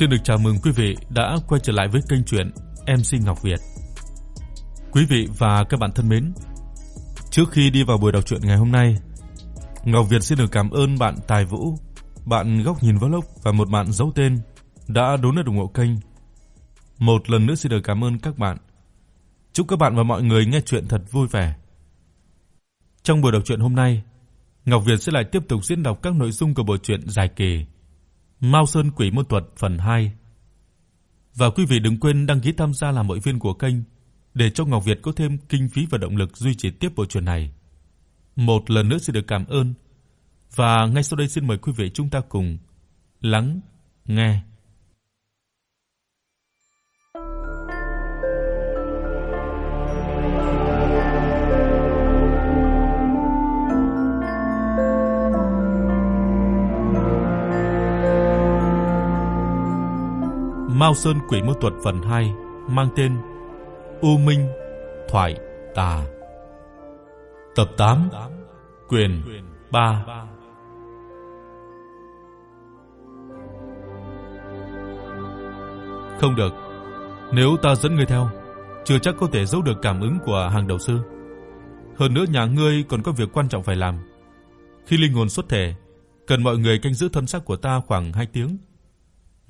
Xin được chào mừng quý vị đã quay trở lại với kênh truyện MC Ngọc Việt. Quý vị và các bạn thân mến, trước khi đi vào buổi đọc truyện ngày hôm nay, Ngọc Việt xin được cảm ơn bạn Tài Vũ, bạn Góc nhìn Vlog và một bạn giấu tên đã donate ủng hộ kênh. Một lần nữa xin được cảm ơn các bạn. Chúc các bạn và mọi người nghe truyện thật vui vẻ. Trong buổi đọc truyện hôm nay, Ngọc Việt sẽ lại tiếp tục diễn đọc các nội dung của bộ truyện dài kỳ Mao Sơn Quỷ môn thuật phần 2. Và quý vị đừng quên đăng ký tham gia làm hội viên của kênh để cho Ngọc Việt có thêm kinh phí và động lực duy trì tiếp bộ truyện này. Một lần nữa xin được cảm ơn. Và ngay sau đây xin mời quý vị chúng ta cùng lắng nghe Mao Sơn Quỷ Môn Thuật phần 2 mang tên U Minh Thoại Tà. Tập 8 Quyền 3 Không được. Nếu ta dẫn ngươi theo, chưa chắc có thể giấu được cảm ứng của hàng đầu sư. Hơn nữa nhà ngươi còn có việc quan trọng phải làm. Khi linh hồn xuất thể, cần mọi người canh giữ thân xác của ta khoảng 2 tiếng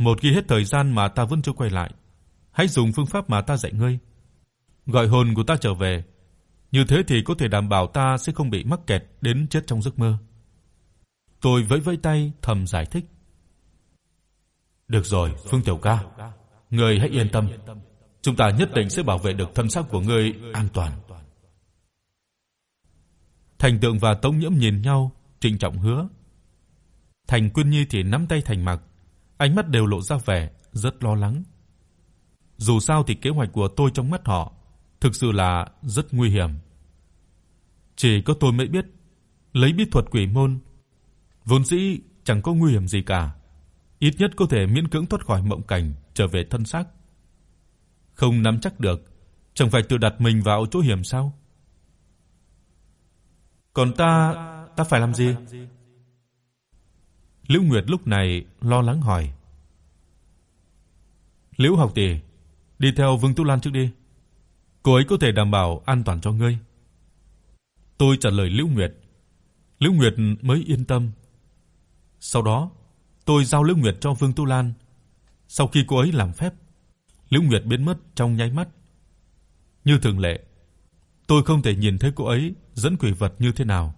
một khi hết thời gian mà ta vẫn chưa quay lại, hãy dùng phương pháp mà ta dạy ngươi. Gọi hồn của ta trở về, như thế thì có thể đảm bảo ta sẽ không bị mắc kẹt đến chết trong giấc mơ. Tôi vẫy vẫy tay thầm giải thích. Được rồi, Phương Tiểu ca, ngươi hãy yên tâm, chúng ta nhất định sẽ bảo vệ được thân xác của ngươi an toàn. Thành Tượng và Tống Nhiễm nhìn nhau, trịnh trọng hứa. Thành Quân Nhi thì nắm tay Thành Mặc, ánh mắt đều lộ ra vẻ rất lo lắng. Dù sao thì kế hoạch của tôi trong mắt họ thực sự là rất nguy hiểm. Chỉ có tôi mới biết, lấy bí thuật quỷ môn vốn dĩ chẳng có nguy hiểm gì cả, ít nhất có thể miễn cưỡng thoát khỏi mộng cảnh trở về thân xác. Không nắm chắc được, chẳng phải tự đặt mình vào chỗ hiểm sao? Còn ta, ta phải làm gì? Liễu Nguyệt lúc này lo lắng hỏi. Liễu học tỷ, đi theo Vương Tu Lan trước đi. Cô ấy có thể đảm bảo an toàn cho ngươi. Tôi trả lời Liễu Nguyệt. Liễu Nguyệt mới yên tâm. Sau đó, tôi giao Liễu Nguyệt cho Vương Tu Lan. Sau khi cô ấy làm phép, Liễu Nguyệt biến mất trong nháy mắt. Như thường lệ, tôi không thể nhìn thấy cô ấy dẫn quỷ vật như thế nào.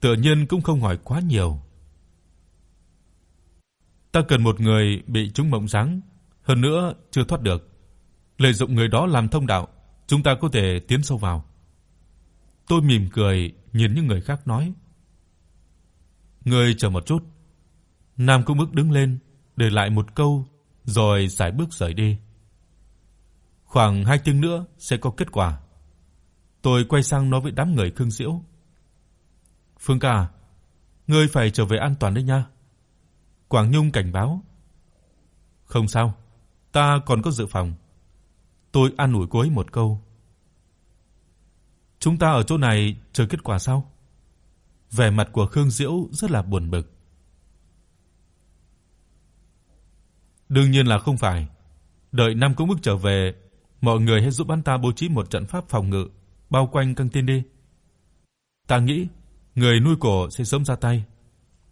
Tự nhiên cũng không hỏi quá nhiều. Ta cần một người bị trúng mộng giáng, hơn nữa chưa thoát được. Lợi dụng người đó làm thông đạo, chúng ta có thể tiến sâu vào. Tôi mỉm cười nhìn những người khác nói: "Ngươi chờ một chút." Nam Cung Bức đứng lên, để lại một câu rồi sải bước rời đi. Khoảng 2 tiếng nữa sẽ có kết quả. Tôi quay sang nói với đám người Khương Diễu: "Phương ca, ngươi phải trở về an toàn đấy nha." Quảng Nhung cảnh báo. "Không sao, ta còn có dự phòng." Tôi an ủi cô ấy một câu. "Chúng ta ở chỗ này chờ kết quả sao?" Vẻ mặt của Khương Diễu rất là buồn bực. Đương nhiên là không phải. Đợi Nam Công Bức trở về, mọi người hãy giúp anh ta bố trí một trận pháp phòng ngự bao quanh căng tin đi. Ta nghĩ người nuôi cổ sẽ sớm ra tay.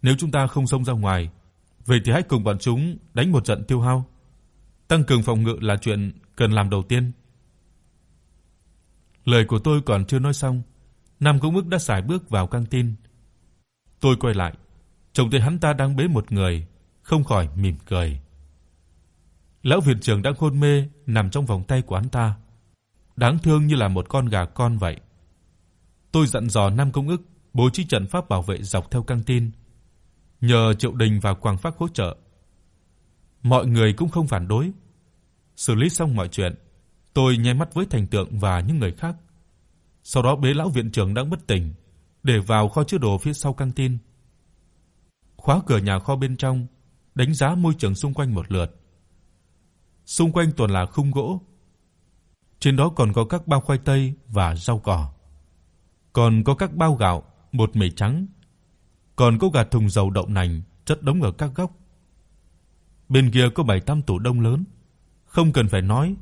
Nếu chúng ta không xông ra ngoài, Vậy thì hãy cùng bọn chúng đánh một trận tiêu hao. Tăng cường phòng ngự là chuyện cần làm đầu tiên. Lời của tôi còn chưa nói xong, Nam Công ước đã xài bước vào căng tin. Tôi quay lại, trông thấy hắn ta đang bế một người, không khỏi mỉm cười. Lão viện trưởng đang hôn mê nằm trong vòng tay của hắn ta, đáng thương như là một con gà con vậy. Tôi dặn dò Nam Công ước bố trí trận pháp bảo vệ dọc theo căng tin, nhờ Triệu Đình và Quảng Phác hỗ trợ. Mọi người cũng không phản đối. Xử lý xong mọi chuyện, tôi nháy mắt với Thành Tượng và những người khác. Sau đó bế lão viện trưởng đang bất tỉnh để vào kho chứa đồ phía sau căng tin. Khóa cửa nhà kho bên trong, đánh giá môi trường xung quanh một lượt. Xung quanh toàn là khung gỗ. Trên đó còn có các bao khoai tây và rau cỏ. Còn có các bao gạo, bột mì trắng còn có cả thùng dầu đậu nành chất đống ở các góc. Bên kia có 7-8 tủ đông lớn, không cần phải nói,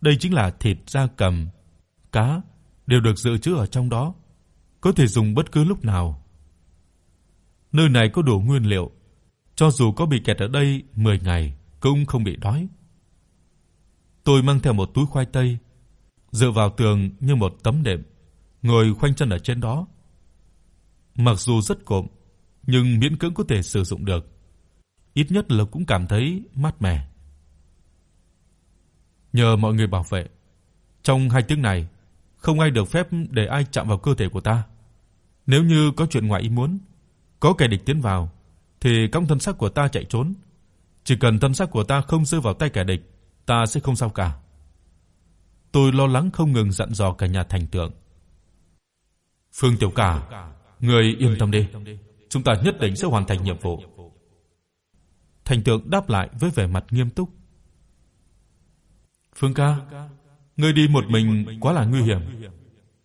đây chính là thịt gia cầm, cá đều được dự trữ ở trong đó, có thể dùng bất cứ lúc nào. Nơi này có đủ nguyên liệu, cho dù có bị kẹt ở đây 10 ngày cũng không bị đói. Tôi mang theo một túi khoai tây, dựa vào tường như một tấm đệm, ngồi khoanh chân ở trên đó. Mặc dù rất cộm, nhưng miễn cưỡng có thể sử dụng được. Ít nhất là cũng cảm thấy mát mẻ. Nhờ mọi người bảo vệ, trong hai tiếng này không ai được phép để ai chạm vào cơ thể của ta. Nếu như có chuyện ngoài ý muốn, có kẻ địch tiến vào thì cong thân xác của ta chạy trốn. Chỉ cần thân xác của ta không rơi vào tay kẻ địch, ta sẽ không sao cả. Tôi lo lắng không ngừng dặn dò cả nhà thành tượng. Phương Tiểu Cả, người yên tâm đi, chúng ta nhất định sẽ hoàn thành nhiệm vụ. Thành tượng đáp lại với vẻ mặt nghiêm túc. Phương ca, ngươi đi một mình quá là nguy hiểm.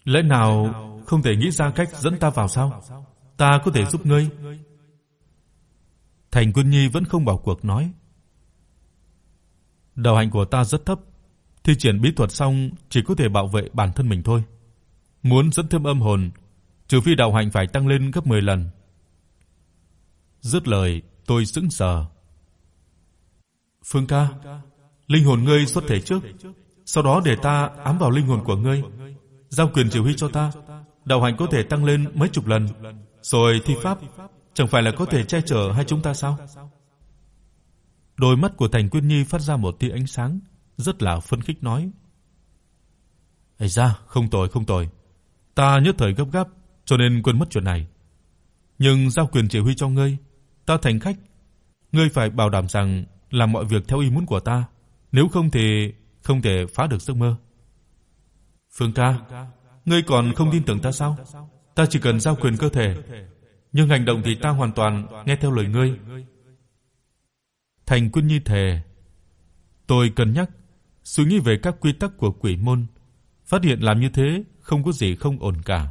Lẽ nào không thể nghĩ ra cách dẫn ta vào sao? Ta có thể giúp ngươi. Thành Quân Nhi vẫn không bỏ cuộc nói. Đạo hạnh của ta rất thấp, thi triển bí thuật xong chỉ có thể bảo vệ bản thân mình thôi. Muốn dẫn thêm âm hồn, trừ phi đạo hạnh phải tăng lên gấp 10 lần. Dứt lời, tôi sững sờ. Phương ca, linh hồn ngươi xuất thể trước, sau đó để ta ám vào linh hồn của ngươi, giao quyền chỉ huy cho ta, đạo hạnh có thể tăng lên mấy chục lần, rồi thi pháp, chẳng phải là có thể che chở hai chúng ta sao? Đôi mắt của Thành Quyên Nhi phát ra một tia ánh sáng, rất là phấn khích nói: "Ây da, không tồi không tồi. Ta nhất thời gấp gáp cho nên quên mất chuyện này. Nhưng giao quyền chỉ huy cho ngươi, ta thành khách, ngươi phải bảo đảm rằng làm mọi việc theo ý muốn của ta, nếu không thì không thể phá được giấc mơ." Phương ca, ngươi còn không tin tưởng ta sao? Ta chỉ cần giao quyền cơ thể, nhưng hành động thì ta hoàn toàn nghe theo lời ngươi. Thành Quân Nhi thề. Tôi cân nhắc, suy nghĩ về các quy tắc của quỷ môn, phát hiện làm như thế không có gì không ổn cả.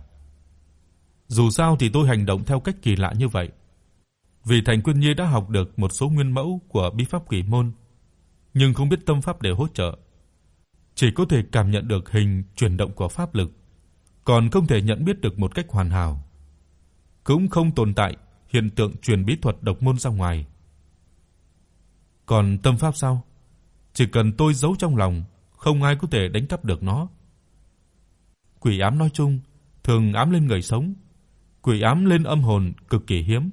Dù sao thì tôi hành động theo cách kỳ lạ như vậy. Vì Thành Quân Nhi đã học được một số nguyên mẫu của bí pháp quỷ môn, nhưng không biết tâm pháp để hỗ trợ. Chỉ có thể cảm nhận được hình chuyển động của pháp lực, còn không thể nhận biết được một cách hoàn hảo. Cũng không tồn tại hiện tượng truyền bí thuật độc môn ra ngoài. Còn tâm pháp sao? Chỉ cần tôi giấu trong lòng, không ai có thể đánh cắp được nó. Quỷ ám nói chung thường ám lên người sống, quỷ ám lên âm hồn cực kỳ hiếm,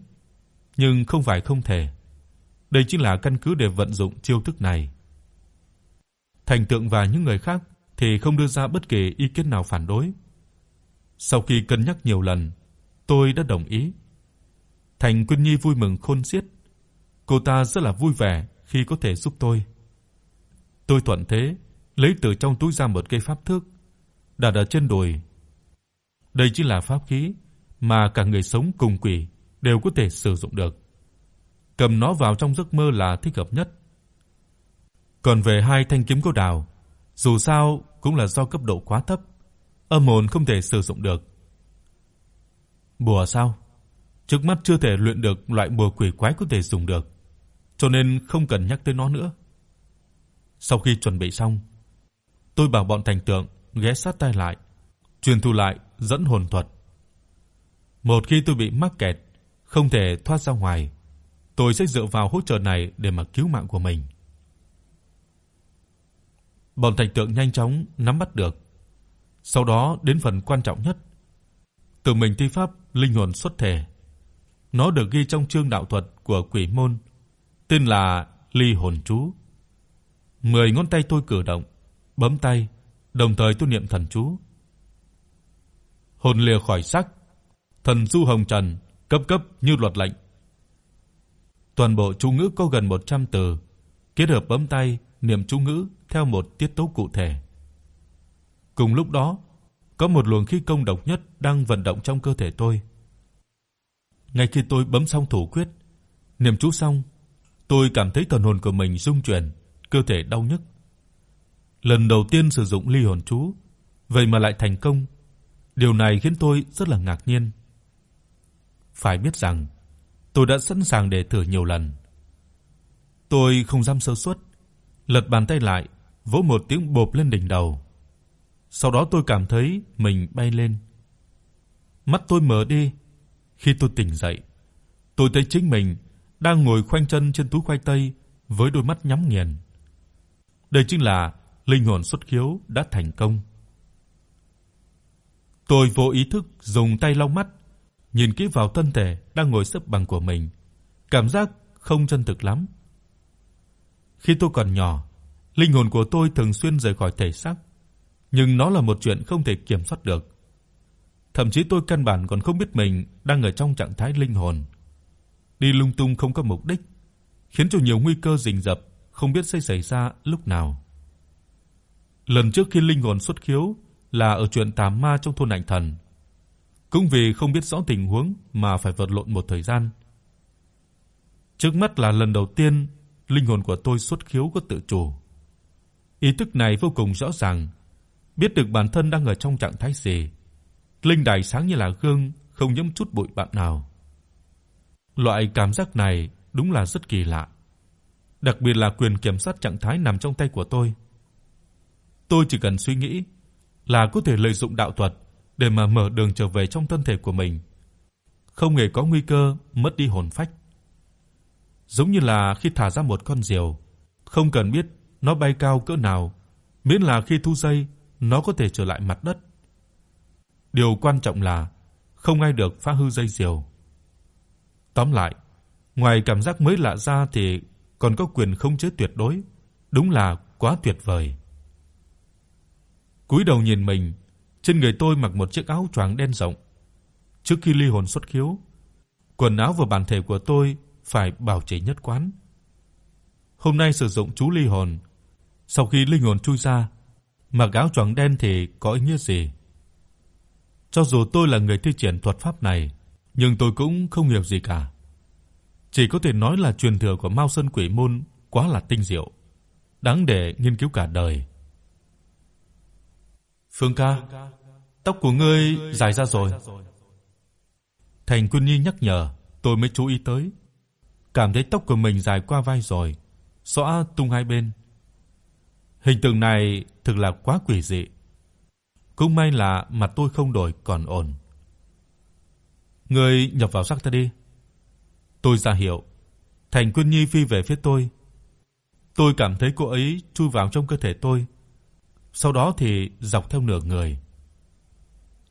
nhưng không phải không thể. Đây chính là căn cứ để vận dụng chiêu thức này. Thành Tượng và những người khác thì không đưa ra bất kỳ ý kiến nào phản đối. Sau khi cân nhắc nhiều lần, tôi đã đồng ý. Thành Quân Nhi vui mừng khôn xiết. Cô ta rất là vui vẻ khi có thể giúp tôi. Tôi thuận thế, lấy từ trong túi ra một cây pháp thước, đặt ở trên đùi. Đây chính là pháp khí mà cả người sống cùng quỷ đều có thể sử dụng được. Cầm nó vào trong giấc mơ là thích hợp nhất. Còn về hai thanh kiếm cô đào, dù sao cũng là do cấp độ quá thấp, âm hồn không thể sử dụng được. Bùa sao? Trước mắt chưa thể luyện được loại bùa quỷ quái có thể dùng được cho nên không cần nhắc tới nó nữa. Sau khi chuẩn bị xong, tôi bảo bọn thành tượng ghé sát tai lại, truyền thu lại dẫn hồn thuật. Một khi tôi bị mắc kẹt, không thể thoát ra ngoài, tôi sẽ dựa vào hỗ trợ này để mà cứu mạng của mình. Bọn thành tượng nhanh chóng nắm bắt được. Sau đó đến phần quan trọng nhất, tự mình thi pháp linh hồn xuất thể. Nó được ghi trong chương đạo thuật của quỷ môn tên là Ly hồn chú. Mười ngón tay tôi cử động, bấm tay, đồng thời tôi niệm thần chú. Hồn lìa khỏi xác, thần du hồng trần, cấp cấp như luật lệnh. Toàn bộ chú ngữ có gần 100 từ, kết hợp bấm tay, niệm chú ngữ theo một tiết tấu cụ thể. Cùng lúc đó, có một luồng khí công độc nhất đang vận động trong cơ thể tôi. Ngay khi tôi bấm xong thủ quyết, niệm chú xong, tôi cảm thấy thần hồn của mình rung chuyển, cơ thể đau nhức. Lần đầu tiên sử dụng ly hồn chú, vậy mà lại thành công. Điều này khiến tôi rất là ngạc nhiên. Phải biết rằng, tôi đã sẵn sàng để thử nhiều lần. Tôi không dám sơ suất, lật bàn tay lại, vỗ một tiếng bộp lên đỉnh đầu. Sau đó tôi cảm thấy mình bay lên. Mắt tôi mở đi, khi tôi tỉnh dậy, tôi thấy chính mình đang ngồi khoanh chân trên túi khoai tây với đôi mắt nhắm nghiền. Đây chính là linh hồn xuất khiếu đã thành công. Tôi vô ý thức dùng tay lau mắt, nhìn kỹ vào thân thể đang ngồi xếp bằng của mình, cảm giác không chân thực lắm. Khi tôi còn nhỏ, linh hồn của tôi thường xuyên rời khỏi thể xác, nhưng nó là một chuyện không thể kiểm soát được. Thậm chí tôi căn bản còn không biết mình đang ở trong trạng thái linh hồn, đi lung tung không có mục đích, khiến cho nhiều nguy cơ rình rập không biết sẽ xảy ra lúc nào. Lần trước khi linh hồn xuất khiếu là ở chuyện tà ma trong thôn Ảnh Thần. Cũng vì không biết rõ tình huống mà phải vật lộn một thời gian. Trước mắt là lần đầu tiên linh hồn của tôi xuất khiếu có tự chủ. Ý thức này vô cùng rõ ràng, biết được bản thân đang ở trong trạng thái gì. Linh đài sáng như là gương, không nhiễm chút bụi bặm nào. Loại cảm giác này đúng là rất kỳ lạ. Đặc biệt là quyền kiểm soát trạng thái nằm trong tay của tôi. Tôi chỉ cần suy nghĩ là có thể lợi dụng đạo thuật để mà mở đường trở về trong thân thể của mình, không hề có nguy cơ mất đi hồn phách. Giống như là khi thả ra một con diều, không cần biết nó bay cao cỡ nào, miễn là khi thu dây, nó có thể trở lại mặt đất. Điều quan trọng là không ai được phá hư dây diều. Tóm lại, ngoài cảm giác mới lạ ra thì còn có quyền khống chế tuyệt đối, đúng là quá tuyệt vời. Cúi đầu nhìn mình, trên người tôi mặc một chiếc áo choàng đen rộng. Trước khi ly hồn xuất khiếu, quần áo và bản thể của tôi phải bảo trì nhất quán. Hôm nay sử dụng chú ly hồn, sau khi linh hồn chui ra, mặc áo choàng đen thì có ý nghĩa gì? Cho dù tôi là người thi triển thuật pháp này, nhưng tôi cũng không hiểu gì cả. Chỉ có thể nói là truyền thừa của Mao Sơn Quỷ môn quá là tinh diệu, đáng để nghiên cứu cả đời. Phương ca, tóc của ngươi dài ra rồi. Thành Quân Nhi nhắc nhở, tôi mới chú ý tới. Cảm thấy tóc của mình dài qua vai rồi, xõa tung hai bên. Hình tượng này thực là quá quỷ dị. Cũng may là mặt tôi không đổi còn ổn. Ngươi nhập vào sắc ta đi. Tôi ra hiệu. Thành Quân Nhi phi về phía tôi. Tôi cảm thấy cô ấy chui vào trong cơ thể tôi sau đó thì dọc theo nửa người.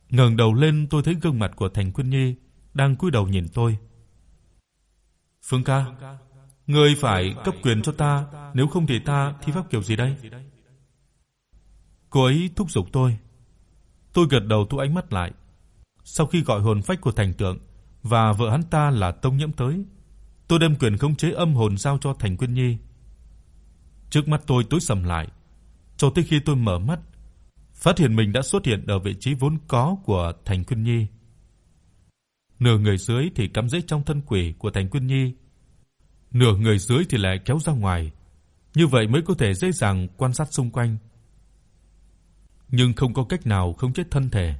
Ngẩng đầu lên tôi thấy gương mặt của Thành Quân Nhi đang cúi đầu nhìn tôi. "Phương ca, ngươi phải cấp quyền cho ta, nếu không thì ta thi pháp kiểu gì đây?" Cô ấy thúc giục tôi. Tôi gật đầu thu ánh mắt lại. Sau khi gọi hồn phách của Thành Tượng và vợ hắn ta là Tông Nhiễm tới, tôi đem quyền khống chế âm hồn giao cho Thành Quân Nhi. Trước mắt tôi tối sầm lại, cho tới khi tôi mở mắt, phát hiện mình đã xuất hiện ở vị trí vốn có của Thành Quân Nhi. Nửa người dưới thì cắm rễ trong thân quỷ của Thành Quân Nhi, nửa người dưới thì lại kéo ra ngoài, như vậy mới có thể dễ dàng quan sát xung quanh. Nhưng không có cách nào không chết thân thể.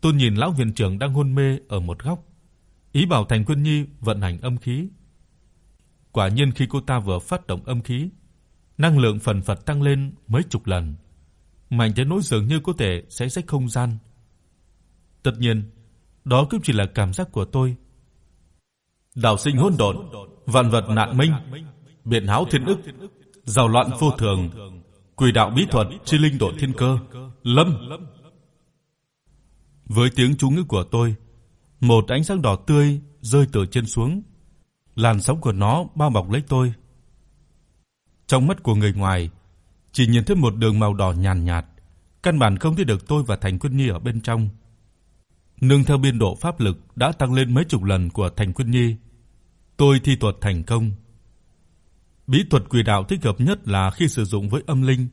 Tôi nhìn lão viện trưởng đang hôn mê ở một góc, ý bảo Thành Quân Nhi vận hành âm khí. Quả nhiên khi cô ta vừa phát động âm khí, năng lượng phần phật tăng lên mấy chục lần, mạnh đến nỗi dường như có thể xé rách không gian. Tất nhiên, đó cũng chỉ là cảm giác của tôi. Đạo sinh hỗn độn, vạn vật nạn minh, biển háo thiên ức, giàu loạn vô thường, quỷ đạo bí thuật chi linh độ thiên cơ, lâm. Với tiếng chú ngữ của tôi, một ánh sáng đỏ tươi rơi từ trên xuống, làn sóng của nó bao bọc lấy tôi. Trong mắt của người ngoài, chỉ nhìn thấy một đường màu đỏ nhàn nhạt, căn bản không thấy được tôi và Thành Quân Nhi ở bên trong. Nương theo biên độ pháp lực đã tăng lên mấy chục lần của Thành Quân Nhi, tôi thi thuật thành công. Bí thuật quỷ đạo thích hợp nhất là khi sử dụng với âm linh,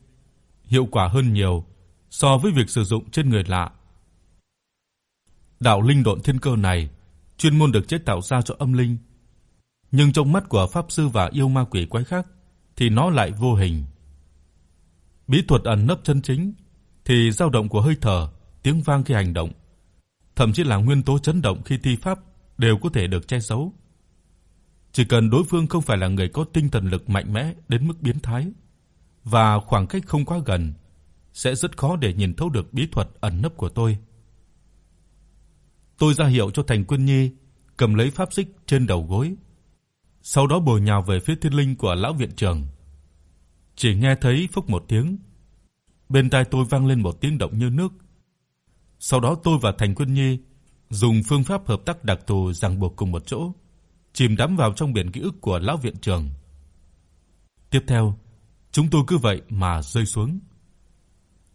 hiệu quả hơn nhiều so với việc sử dụng trên người lạ. Đạo linh độn thiên cơ này chuyên môn được chế tạo ra cho âm linh, nhưng trong mắt của pháp sư và yêu ma quỷ quái khác thì nó lại vô hình. Bí thuật ẩn nấp chân chính thì dao động của hơi thở, tiếng vang khi hành động, thậm chí là nguyên tố chấn động khi thi pháp đều có thể được che giấu. Chỉ cần đối phương không phải là người có tinh thần lực mạnh mẽ đến mức biến thái và khoảng cách không quá gần, sẽ rất khó để nhìn thấu được bí thuật ẩn nấp của tôi. Tôi ra hiệu cho Thành Quân Nhi cầm lấy pháp xích trên đầu gối, sau đó bổ nhào về phía thiên linh của lão viện trưởng. Chỉ nghe thấy phốc một tiếng, bên tai tôi vang lên một tiếng động như nước. Sau đó tôi và Thành Quân Nhi dùng phương pháp hợp tác đặc thù ràng buộc cùng một chỗ, chìm đắm vào trong biển ký ức của lão viện trưởng. Tiếp theo, chúng tôi cứ vậy mà rơi xuống.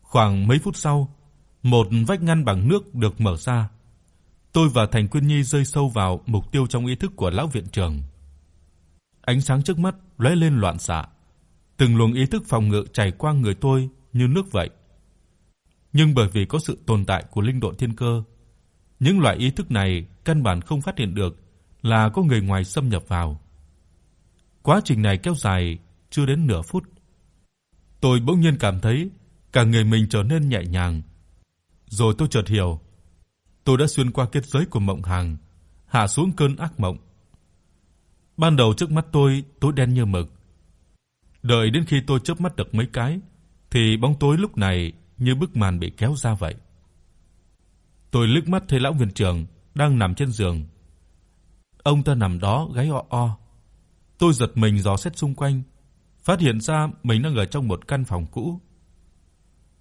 Khoảng mấy phút sau, một vách ngăn bằng nước được mở ra. Tôi và Thành Quyên Nhi rơi sâu vào mục tiêu trong ý thức của lão viện trưởng. Ánh sáng trước mắt lóe lên loạn xạ, từng luồng ý thức phòng ngự chảy qua người tôi như nước vậy. Nhưng bởi vì có sự tồn tại của linh độn thiên cơ, những loại ý thức này căn bản không phát hiện được là có người ngoài xâm nhập vào. Quá trình này kéo dài chưa đến nửa phút. Tôi bỗng nhiên cảm thấy cả người mình trở nên nhẹ nhàng. Rồi tôi chợt hiểu, tôi đã xuyên qua kết giới của mộng hàng, hạ xuống cơn ác mộng. Ban đầu trước mắt tôi tối đen như mực. Đợi đến khi tôi chớp mắt được mấy cái thì bóng tối lúc này như bức màn bị kéo ra vậy. Tôi liếc mắt thấy lão viện trưởng đang nằm trên giường. Ông ta nằm đó gáy o o. Tôi giật mình dò xét xung quanh, phát hiện ra mình đang ở trong một căn phòng cũ.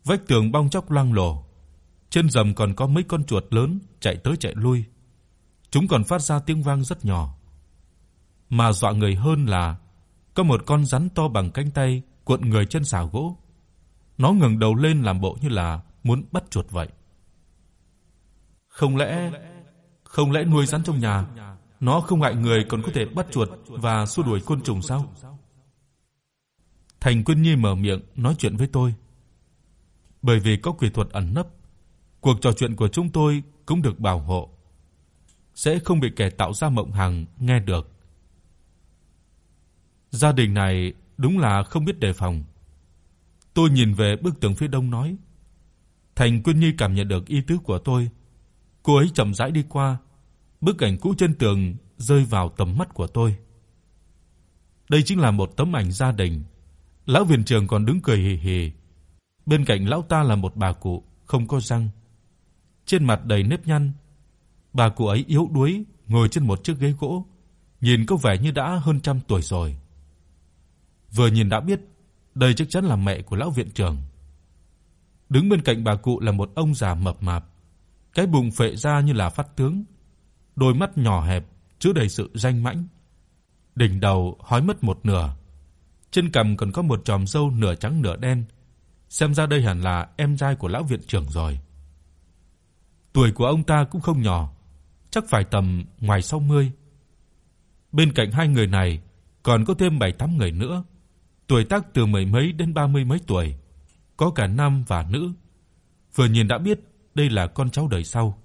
Vách tường bong chóc loang lổ, trên rầm còn có mấy con chuột lớn chạy tới chạy lui. Chúng còn phát ra tiếng vang rất nhỏ. Mà dọa người hơn là có một con rắn to bằng cánh tay cuộn người trên xào gỗ. Nó ngẩng đầu lên làm bộ như là muốn bắt chuột vậy. Không lẽ không lẽ nuôi rắn trong nhà, nó không ngại người còn có thể bắt chuột và xua đuổi côn trùng sao? Thành Quân Nhi mở miệng nói chuyện với tôi. Bởi vì có quỷ thuật ẩn nấp, cuộc trò chuyện của chúng tôi cũng được bảo hộ, sẽ không bị kẻ tạo ra mộng hằng nghe được. Gia đình này đúng là không biết đề phòng. Tôi nhìn về bức tường phía đông nói. Thành Quân Nhi cảm nhận được ý tứ của tôi. Cô ấy chậm rãi đi qua, bức ảnh cũ trên tường rơi vào tầm mắt của tôi. Đây chính là một tấm ảnh gia đình. Lão viện trưởng còn đứng cười hì hì. Bên cạnh lão ta là một bà cụ không có răng, trên mặt đầy nếp nhăn. Bà cụ ấy yếu đuối ngồi trên một chiếc ghế gỗ, nhìn có vẻ như đã hơn trăm tuổi rồi. Vừa nhìn đã biết đây chắc chắn là mẹ của lão viện trưởng. Đứng bên cạnh bà cụ là một ông già mập mạp, cái bụng phệ ra như là phát tướng, đôi mắt nhỏ hẹp chứa đầy sự danh mãnh. Đỉnh đầu hói mất một nửa, trên cằm còn có một chòm râu nửa trắng nửa đen, xem ra đây hẳn là em trai của lão viện trưởng rồi. Tuổi của ông ta cũng không nhỏ, chắc phải tầm ngoài 60. Bên cạnh hai người này còn có thêm 7-8 người nữa, tuổi tác từ mười mấy đến ba mươi mấy tuổi, có cả nam và nữ. Vừa nhìn đã biết đây là con cháu đời sau.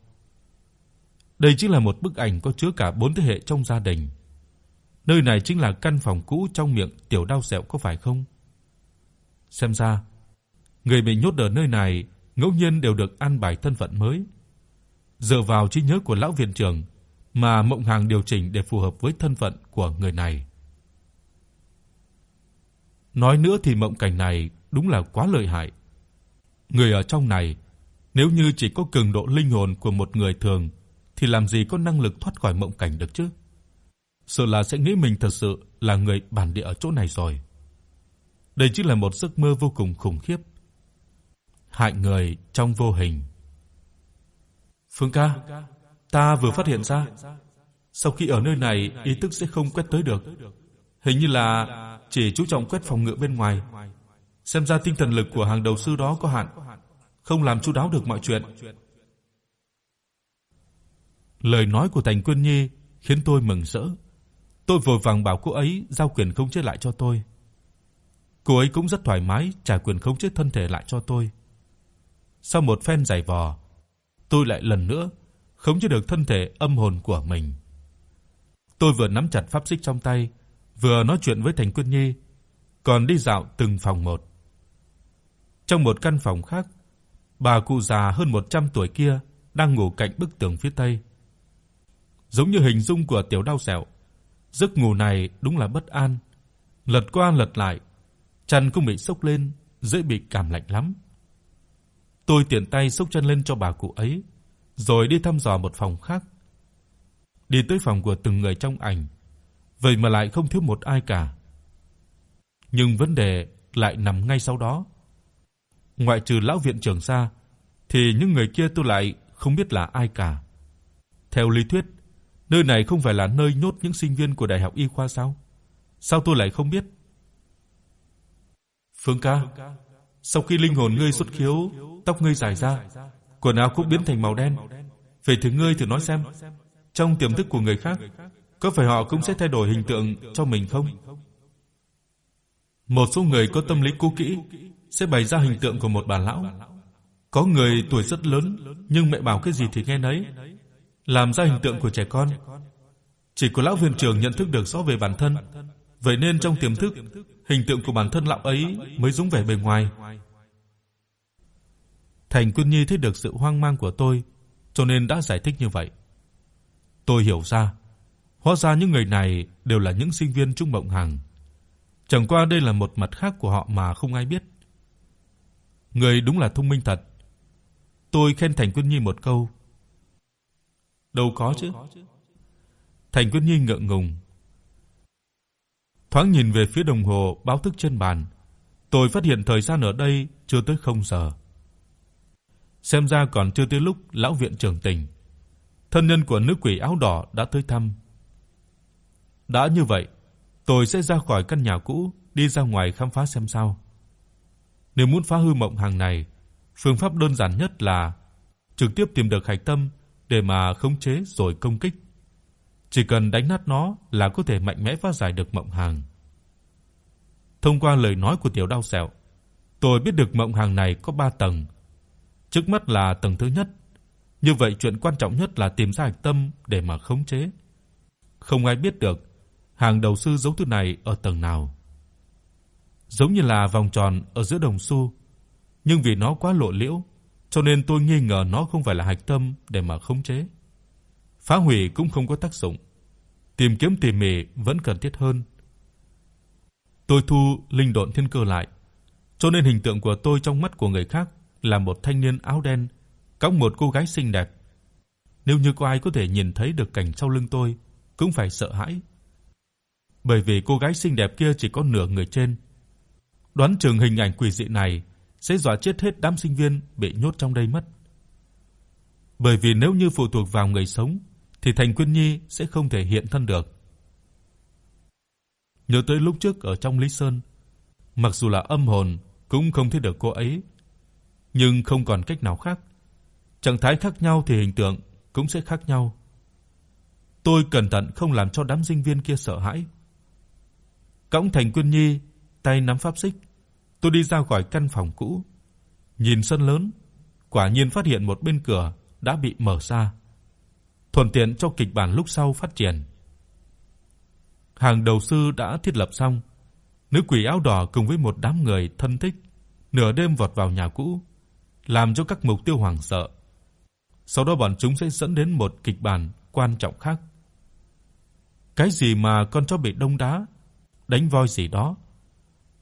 Đây chính là một bức ảnh có chứa cả bốn thế hệ trong gia đình. Nơi này chính là căn phòng cũ trong miệng tiểu đau sẹo có phải không? Xem ra, người bị nhốt ở nơi này ngẫu nhiên đều được an bài thân phận mới. Dựa vào trí nhớ của lão viện trưởng mà Mộng Hàng điều chỉnh để phù hợp với thân phận của người này. Nói nữa thì mộng cảnh này đúng là quá lợi hại. Người ở trong này nếu như chỉ có cường độ linh hồn của một người thường thì làm gì có năng lực thoát khỏi mộng cảnh được chứ? Sợ là sẽ nghĩ mình thật sự là người bản địa ở chỗ này rồi. Đây chính là một giấc mơ vô cùng khủng khiếp. Hại người trong vô hình. Phương ca, ta vừa phát hiện ra, sau khi ở nơi này ý thức sẽ không quét tới được. Hình như là chỉ chú trọng quét phòng ngự bên ngoài. Xem ra tinh thần lực của hàng đầu sư đó có hạn, không làm chu đáo được mọi chuyện. Lời nói của Thành Quân Nhi khiến tôi mừng rỡ. Tôi vội vàng bảo cô ấy giao quyền khống chế lại cho tôi. Cô ấy cũng rất thoải mái trả quyền khống chế thân thể lại cho tôi. Sau một phen giày vò, tôi lại lần nữa khống chế được thân thể âm hồn của mình. Tôi vừa nắm chặt pháp xích trong tay, vừa nói chuyện với Thành quyên Nhi, còn đi dạo từng phòng một. Trong một căn phòng khác, bà cụ già hơn 100 tuổi kia đang ngủ cạnh bức tường phía tây. Giống như hình dung của tiểu đau sẹo, Giấc ngủ này đúng là bất an, lật qua lật lại, chân cũng bị sốc lên, dễ bị cảm lạnh lắm. Tôi tiện tay xốc chân lên cho bà cụ ấy, rồi đi thăm dò một phòng khác. Đi tới phòng của từng người trong ảnh, vậy mà lại không thiếu một ai cả. Nhưng vấn đề lại nằm ngay sau đó. Ngoại trừ lão viện trưởng ra, thì những người kia tôi lại không biết là ai cả. Theo lý thuyết, nơi này không phải là nơi nhốt những sinh viên của đại học y khoa sao? Sao tôi lại không biết? Phương ca, sau khi linh hồn ngươi xuất khiếu, tóc ngươi dài ra, quần áo cũng biến thành màu đen. Vậy thì ngươi thử nói xem, trong tiềm thức của người khác, có phải họ cũng sẽ thay đổi hình tượng cho mình không? Một số người có tâm lý cố kỹ sẽ bày ra hình tượng của một bà lão. Có người tuổi rất lớn nhưng mẹ bảo cái gì thì nghe nấy, làm ra hình tượng của trẻ con. Chỉ có lão viện trưởng nhận thức được rõ về bản thân, vậy nên trong tiềm thức, hình tượng của bản thân lão ấy mới giống vẻ bề ngoài. Thành Quân Nhi thấy được sự hoang mang của tôi, cho nên đã giải thích như vậy. Tôi hiểu ra, hóa ra những người này đều là những sinh viên Trung Mộng Hằng. Chẳng qua đây là một mặt khác của họ mà không ai biết. Người đúng là thông minh thật. Tôi khen Thành Quân Nhi một câu. Đâu có chứ. Thành Quân Nhi ngượng ngùng. Thoáng nhìn về phía đồng hồ báo thức trên bàn, tôi phát hiện thời gian ở đây chưa tới 0 giờ. Xem ra còn chưa tới lúc lão viện trưởng tỉnh. Thân nhân của nữ quỷ áo đỏ đã tới thăm. Đã như vậy, tôi sẽ ra khỏi căn nhà cũ, đi ra ngoài khám phá xem sao. Nếu muốn phá hư mộng hàng này, phương pháp đơn giản nhất là trực tiếp tìm được hạch tâm để mà khống chế rồi công kích. Chỉ cần đánh nát nó là có thể mạnh mẽ phá giải được mộng hàng. Thông qua lời nói của Tiểu Đao Sẹo, tôi biết được mộng hàng này có 3 tầng. Trước mắt là tầng thứ nhất. Như vậy chuyện quan trọng nhất là tìm ra hạch tâm để mà khống chế. Không ai biết được hàng đầu sư giống thứ này ở tầng nào. Giống như là vòng tròn ở giữa đồng xu, nhưng vì nó quá lộ liễu, cho nên tôi nghi ngờ nó không phải là hạch tâm để mà khống chế. Phá hủy cũng không có tác dụng. Tìm kiếm tỉ mỉ vẫn cần thiết hơn. Tôi thu linh độn thiên cơ lại, cho nên hình tượng của tôi trong mắt của người khác là một thanh niên áo đen cõng một cô gái xinh đẹp. Nếu như có ai có thể nhìn thấy được cảnh sau lưng tôi, cũng phải sợ hãi. Bởi vì cô gái xinh đẹp kia chỉ có nửa người trên. Đoán chừng hình ảnh quỷ dị này sẽ dọa chết hết đám sinh viên bị nhốt trong đây mất. Bởi vì nếu như phụ thuộc vào người sống thì Thành Quyên Nhi sẽ không thể hiện thân được. Nhớ tới lúc trước ở trong Lý Sơn, mặc dù là âm hồn cũng không thấy được cô ấy, nhưng không còn cách nào khác. Trạng thái khác nhau thì hình tượng cũng sẽ khác nhau. Tôi cẩn thận không làm cho đám sinh viên kia sợ hãi. Cõng Thành Quyên Nhi, tay nắm pháp xích, tôi đi ra khỏi căn phòng cũ, nhìn sân lớn, quả nhiên phát hiện một bên cửa đã bị mở ra, thuận tiện cho kịch bản lúc sau phát triển. Hàng đầu sư đã thiết lập xong, nữ quỷ áo đỏ cùng với một đám người thân thích nửa đêm vọt vào nhà cũ, làm cho các mục tiêu hoảng sợ. Sau đó bọn chúng sẽ dẫn đến một kịch bản quan trọng khác. Cái gì mà con chó bị đông đá, đánh voi gì đó.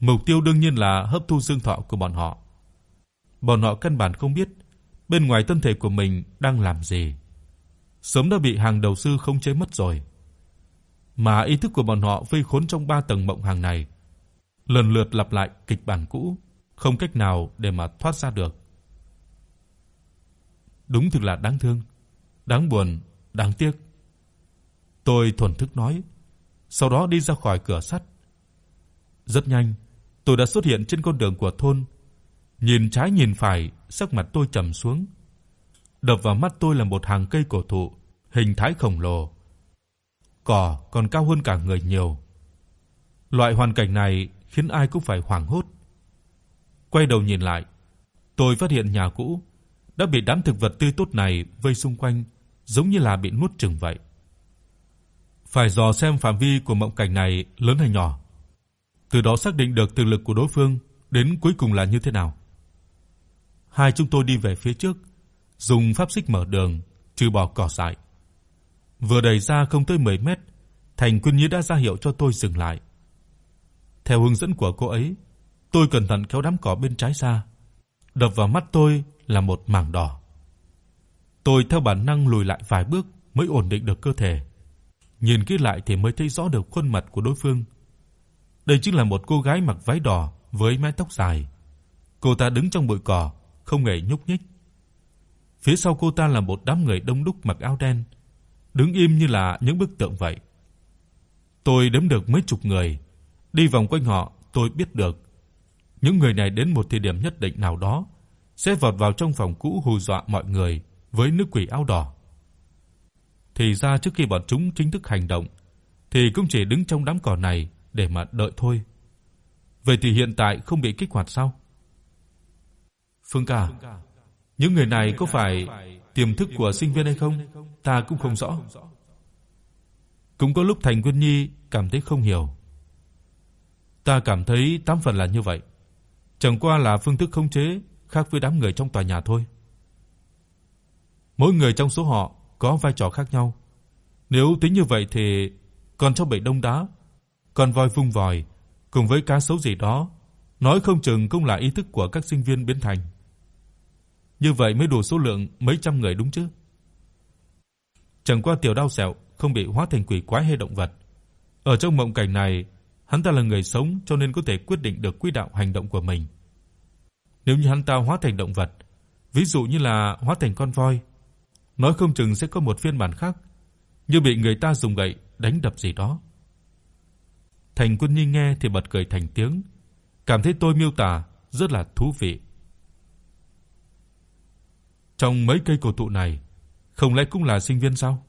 Mục tiêu đương nhiên là hấp thu dương thọ của bọn họ. Bọn họ căn bản không biết bên ngoài thân thể của mình đang làm gì. Sớm đã bị hàng đầu sư khống chế mất rồi. Mà ý thức của bọn họ vây khốn trong ba tầng mộng hàng này, lần lượt lặp lại kịch bản cũ, không cách nào để mà thoát ra được. Đúng thực là đáng thương, đáng buồn, đáng tiếc. Tôi thuần thức nói, sau đó đi ra khỏi cửa sắt. Rất nhanh, tôi đã xuất hiện trên con đường của thôn. Nhìn trái nhìn phải, sắc mặt tôi trầm xuống. Đập vào mắt tôi là một hàng cây cổ thụ, hình thái khổng lồ. Cỏ còn cao hơn cả người nhiều. Loại hoàn cảnh này khiến ai cũng phải hoảng hốt. Quay đầu nhìn lại, tôi phát hiện nhà cũ đã bị đám thực vật tươi tốt này vây xung quanh, giống như là bị nuốt chửng vậy. Phải dò xem phạm vi của mộng cảnh này lớn hay nhỏ, từ đó xác định được thực lực của đối phương đến cuối cùng là như thế nào. Hai chúng tôi đi về phía trước, dùng pháp xích mở đường, trừ bỏ cỏ dại. Vừa đẩy ra không tới 10 mét Thành Quyên Nhi đã ra hiệu cho tôi dừng lại. Theo hướng dẫn của cô ấy, tôi cẩn thận kéo đám cỏ bên trái ra. Đập vào mắt tôi là một mảng đỏ. Tôi theo bản năng lùi lại vài bước mới ổn định được cơ thể. Nhìn kỹ lại thì mới thấy rõ được khuôn mặt của đối phương. Đây chính là một cô gái mặc váy đỏ với mái tóc dài. Cô ta đứng trong bụi cỏ, không hề nhúc nhích. Phía sau cô ta là một đám người đông đúc mặc áo đen, đứng im như là những bức tượng vậy. Tôi đếm được mấy chục người, đi vòng quanh họ, tôi biết được những người này đến một thời điểm nhất định nào đó sẽ vọt vào trong phòng cũ hù dọa mọi người với nữ quỷ áo đỏ. Thì ra trước khi bọn chúng chính thức hành động thì cũng chỉ đứng trong đám cỏ này để mà đợi thôi. Vậy thì hiện tại không bị kích hoạt sao? Phương ca, những người này có phải tiềm thức của sinh viên hay không? Ta cũng không rõ. Cũng có lúc Thành Quân Nhi cảm thấy không hiểu. Ta cảm thấy tám phần là như vậy. Chẳng qua là phương thức khống chế khác với đám người trong tòa nhà thôi. Mỗi người trong số họ có vai trò khác nhau. Nếu tính như vậy thì còn trong bể đông đá, con voi vung vòi cùng với cá sấu gì đó, nói không chừng cũng là ý thức của các sinh viên biến thành. Như vậy mới đủ số lượng mấy trăm người đúng chứ? Chẳng qua tiểu đau sẹo không bị hóa thành quỷ quái hay động vật. Ở trong mộng cảnh này, hắn ta là người sống cho nên có thể quyết định được quỹ đạo hành động của mình. Nếu như hắn ta hóa thành động vật, ví dụ như là hóa thành con voi, nói không chừng sẽ có một phiên bản khác, như bị người ta dùng gậy đánh đập gì đó. Thành Quân Nhi nghe thì bật cười thành tiếng, cảm thấy tôi miêu tả rất là thú vị. Trong mấy cây cổ thụ này, không lẽ cũng là sinh viên sao?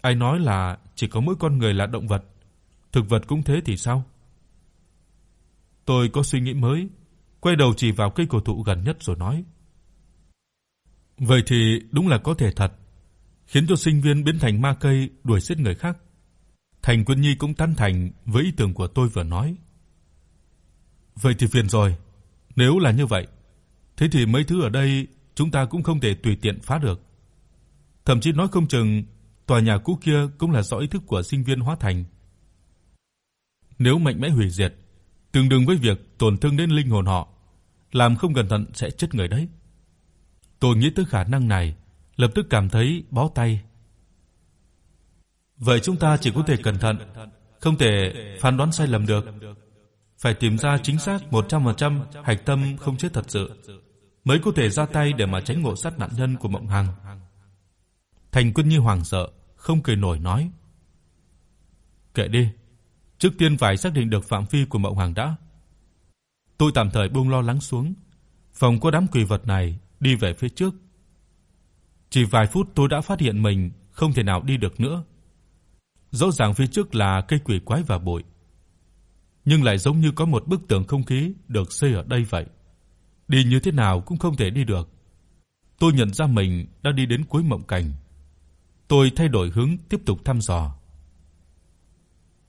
Ai nói là chỉ có mỗi con người là động vật, thực vật cũng thế thì sao? Tôi có suy nghĩ mới, quay đầu chỉ vào cây cổ thụ gần nhất rồi nói: Vậy thì đúng là có thể thật, khiến cho sinh viên biến thành ma cây đuổi giết người khác. Thành Quân Nhi cũng tán thành với ý tưởng của tôi vừa nói. Vậy thì phiền rồi, nếu là như vậy, thế thì mấy thứ ở đây chúng ta cũng không thể tùy tiện phá được. Thậm chí nói không chừng tòa nhà cũ kia cũng là do ý thức của sinh viên hóa thành. Nếu mạnh mẽ hủy diệt, tương đương với việc tổn thương đến linh hồn họ, làm không cẩn thận sẽ chết người đấy. Tôi nghĩ tới khả năng này, lập tức cảm thấy bó tay. Vậy chúng ta chỉ có thể cẩn thận, không thể phán đoán sai lầm được. Phải tìm ra chính xác 100% hạch tâm không chết thật sự, mới có thể ra tay để mà tránh ngộ sát nạn nhân của Mộng Hằng. Thành Quân Như hoảng sợ, không cười nổi nói: "Kệ đi, trước tiên phải xác định được phạm vi của Mộng Hằng đã." Tôi tạm thời buông lo lắng xuống, phòng có đám quỷ vật này đi về phía trước. Chỉ vài phút tôi đã phát hiện mình không thể nào đi được nữa. Rõ ràng phía trước là cây quỷ quái và bụi, nhưng lại giống như có một bức tường không khí được xây ở đây vậy. Đi như thế nào cũng không thể đi được. Tôi nhận ra mình đã đi đến cuối mộng cảnh. Tôi thay đổi hướng tiếp tục thăm dò.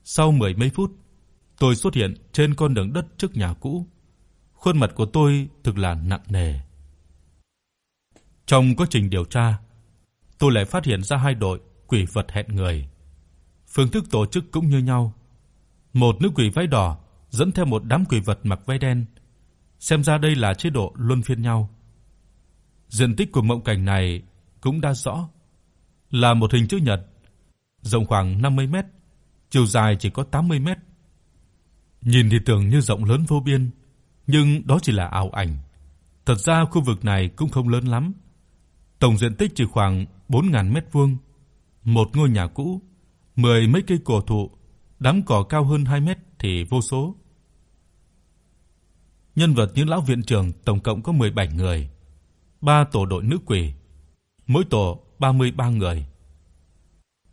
Sau mười mấy phút, tôi xuất hiện trên con đường đất trước nhà cũ. Khuôn mặt của tôi thực là nặng nề. Trong quá trình điều tra, tôi lại phát hiện ra hai đội quỷ vật hẹn người. Phương thức tổ chức cũng như nhau. Một nữ quỷ váy đỏ dẫn theo một đám quỷ vật mặc váy đen. Xem ra đây là chế độ luân phiên nhau. Diện tích của mộng cảnh này cũng đã rõ, là một hình chữ nhật, rộng khoảng 50 mét, chiều dài chỉ có 80 mét. Nhìn thì tưởng như rộng lớn vô biên, nhưng đó chỉ là ảo ảnh. Thật ra khu vực này cũng không lớn lắm. Tổng diện tích chỉ khoảng 4000 mét vuông, một ngôi nhà cũ, mười mấy cây cổ thụ, đám cỏ cao hơn 2 mét thì vô số. Nhân vật như lão viện trưởng tổng cộng có 17 người, ba tổ đội nữ quỷ, mỗi tổ 33 người.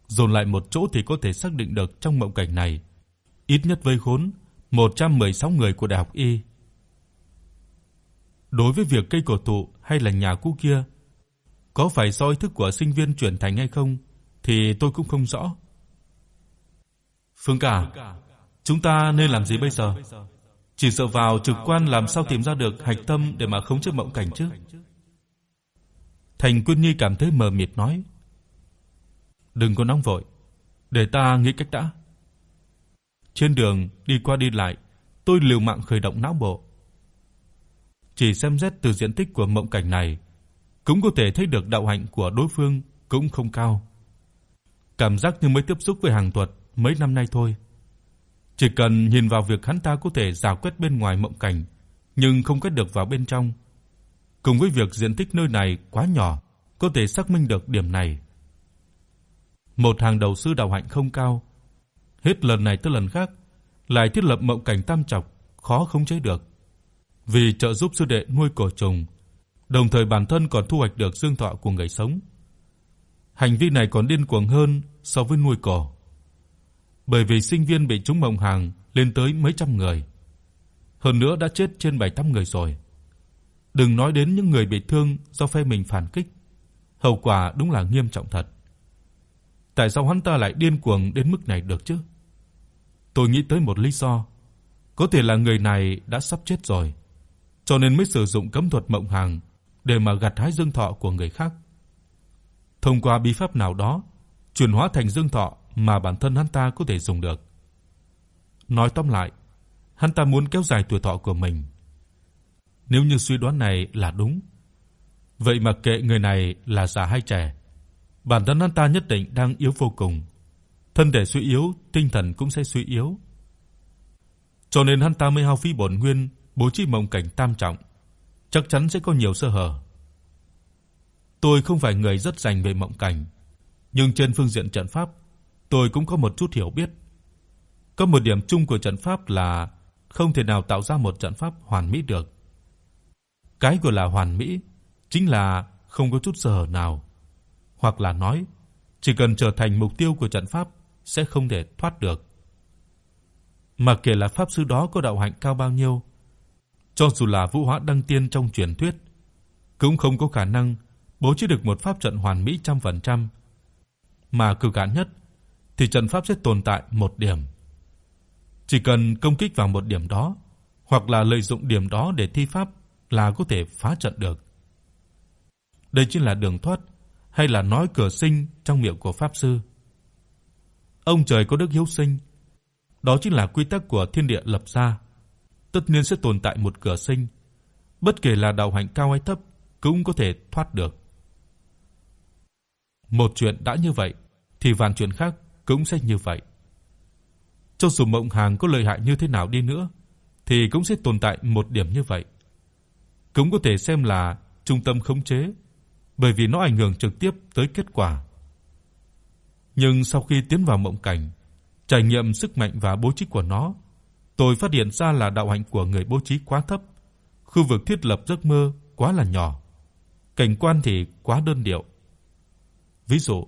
Dồn lại một chỗ thì có thể xác định được trong mộng cảnh này, ít nhất vây khốn 116 người của Đại học Y. Đối với việc cây cổ thụ hay là nhà cũ kia, có phải do ý thức của sinh viên chuyển thành hay không thì tôi cũng không rõ. Phương Cả, chúng ta nên làm gì bây giờ? Chỉ dựa vào trực quan làm sao tìm ra được hạch tâm để mà khống chế mộng cảnh chứ? Thành Quân Nhi cảm thấy mờ mịt nói: "Đừng có nóng vội, để ta nghĩ cách đã. Trên đường đi qua đi lại, tôi liều mạng khởi động não bộ. Chỉ xem xét từ diện tích của mộng cảnh này, cũng có thể thấy được đạo hạnh của đối phương cũng không cao. Cảm giác như mới tiếp xúc với hàng thuật mấy năm nay thôi. Chỉ cần nhìn vào việc hắn ta có thể giải quyết bên ngoài mộng cảnh, nhưng không quét được vào bên trong, cùng với việc diện tích nơi này quá nhỏ, có thể xác minh được điểm này. Một hàng đầu sư đạo hạnh không cao, hết lần này tới lần khác lại thiết lập mộng cảnh tam trọc, khó không chế được. Vì trợ giúp sư đệ nuôi cổ trùng, đồng thời bản thân còn thu hoạch được dương thọ của người sống. Hành vi này còn điên cuồng hơn so với nuôi cỏ. Bởi vì sinh viên bị trúng mộng hàng lên tới mấy trăm người. Hơn nữa đã chết trên 7-8 người rồi. Đừng nói đến những người bị thương do phe mình phản kích. Hậu quả đúng là nghiêm trọng thật. Tại sao hắn ta lại điên cuồng đến mức này được chứ? Tôi nghĩ tới một lý do, có thể là người này đã sắp chết rồi, cho nên mới sử dụng cấm thuật mộng hàng để mà gặt hái dương thọ của người khác. Thông qua bí pháp nào đó, chuyển hóa thành dương thọ mà bản thân hắn ta có thể dùng được. Nói tóm lại, hắn ta muốn kéo dài tuổi thọ của mình. Nếu như suy đoán này là đúng, vậy mặc kệ người này là già hay trẻ, bản thân hắn ta nhất định đang yếu vô cùng. Thân thể suy yếu, tinh thần cũng sẽ suy yếu. Cho nên hắn ta mới hao phí bổn nguyên bố trí mộng cảnh tam trọng, chắc chắn sẽ có nhiều sơ hở. Tôi không phải người rất rành về mộng cảnh, nhưng trên phương diện trận pháp, tôi cũng có một chút hiểu biết. Có một điểm chung của trận pháp là không thể nào tạo ra một trận pháp hoàn mỹ được. Cái gọi là hoàn mỹ chính là không có chút sơ hở nào, hoặc là nói, chỉ cần trở thành mục tiêu của trận pháp sẽ không thể thoát được. Mà kể là pháp sư đó có đạo hạnh cao bao nhiêu, cho dù là Vũ Hóa đăng tiên trong truyền thuyết, cũng không có khả năng bố trí được một pháp trận hoàn mỹ trăm phần trăm, mà cực hạn nhất thì trận pháp sẽ tồn tại một điểm. Chỉ cần công kích vào một điểm đó, hoặc là lợi dụng điểm đó để thi pháp là có thể phá trận được. Đây chính là đường thoát hay là nói cửa sinh trong miệng của pháp sư. Ông trời có đức hiếu sinh, đó chính là quy tắc của thiên địa lập ra. Tất nhiên sẽ tồn tại một cửa sinh, bất kể là đạo hạnh cao hay thấp cũng có thể thoát được. Một chuyện đã như vậy thì vạn chuyện khác cũng sẽ như vậy. Cho dù mộng hàng có lợi hại như thế nào đi nữa thì cũng sẽ tồn tại một điểm như vậy. Cũng có thể xem là trung tâm khống chế, bởi vì nó ảnh hưởng trực tiếp tới kết quả. Nhưng sau khi tiến vào mộng cảnh, trải nghiệm sức mạnh và bố trí của nó, tôi phát hiện ra là đạo hạnh của người bố trí quá thấp, khu vực thiết lập giấc mơ quá là nhỏ, cảnh quan thì quá đơn điệu. Ví dụ,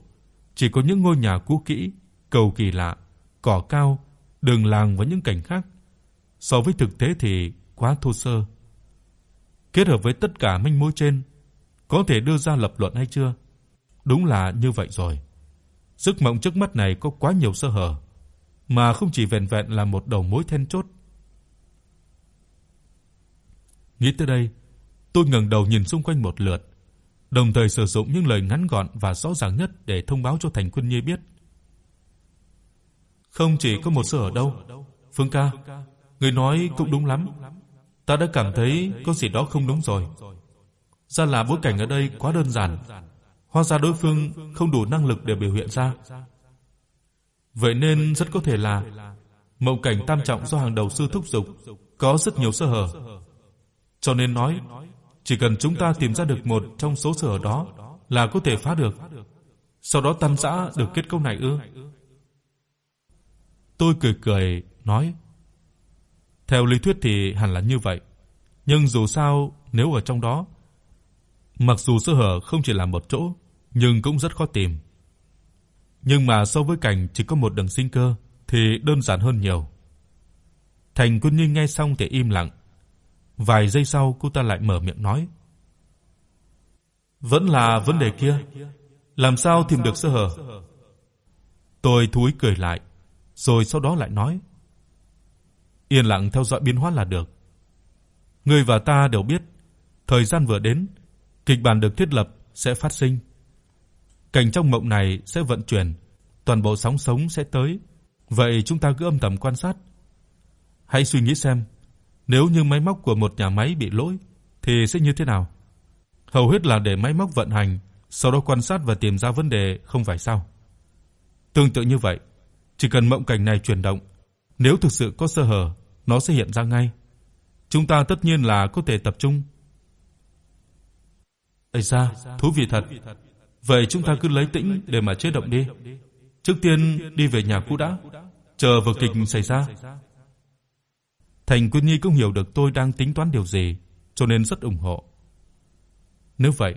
chỉ có những ngôi nhà cũ kỹ, cầu kỳ lạ, cỏ cao, đường làng và những cảnh khác, so với thực tế thì quá thô sơ. Kết hợp với tất cả manh mối trên, có thể đưa ra lập luận hay chưa? Đúng là như vậy rồi. Giấc mộng trước mắt này có quá nhiều sơ hở, mà không chỉ vẹn vẹn là một đầu mối then chốt. Nghĩ tới đây, tôi ngẩng đầu nhìn xung quanh một lượt, đồng thời sử dụng những lời ngắn gọn và rõ ràng nhất để thông báo cho Thành Quân Nhi biết. Không chỉ có một sở ở đâu, Phương ca, người nói cũng đúng lắm. Ta đã cảm thấy có gì đó không đúng rồi. Ra là bối cảnh ở đây quá đơn giản, hóa ra đối phương không đủ năng lực để biểu hiện ra. Vậy nên rất có thể là mộng cảnh tam trọng do hàng đầu sư thúc dục có rất nhiều sơ hở. Cho nên nói, chỉ cần chúng ta tìm ra được một trong số sơ hở đó là có thể phá được. Sau đó tam xã được kết cấu này ư? Tôi cười cười nói: Theo lý thuyết thì hẳn là như vậy, nhưng dù sao nếu ở trong đó, mặc dù sơ hở không chỉ là một chỗ, nhưng cũng rất khó tìm. Nhưng mà so với cảnh chỉ có một đường sinh cơ thì đơn giản hơn nhiều. Thành Quân Nhi nghe xong thì im lặng. Vài giây sau cô ta lại mở miệng nói: "Vẫn là vấn đề kia, làm sao tìm được sơ hở?" Tôi thúi cười lại, rồi sau đó lại nói: "Yên lặng theo dõi biến hóa là được. Ngươi và ta đều biết, thời gian vừa đến, kịch bản được thiết lập sẽ phát sinh. Cảnh trong mộng này sẽ vận chuyển, toàn bộ sóng sống sẽ tới. Vậy chúng ta cứ âm thầm quan sát. Hãy suy nghĩ xem, nếu như máy móc của một nhà máy bị lỗi thì sẽ như thế nào? Hầu hết là để máy móc vận hành, sau đó quan sát và tìm ra vấn đề không phải sao? Tương tự như vậy, chỉ cần mộng cảnh này chuyển động, nếu thực sự có sơ hở, nó sẽ hiện ra ngay. Chúng ta tất nhiên là có thể tập trung. Ây da, thú vị thật. Vậy chúng ta cứ lấy tĩnh để mà chế động đi. Trước tiên đi về nhà cũ đã, chờ vở kịch xảy ra. Thành Quân Nhi cũng hiểu được tôi đang tính toán điều gì, cho nên rất ủng hộ. Nếu vậy,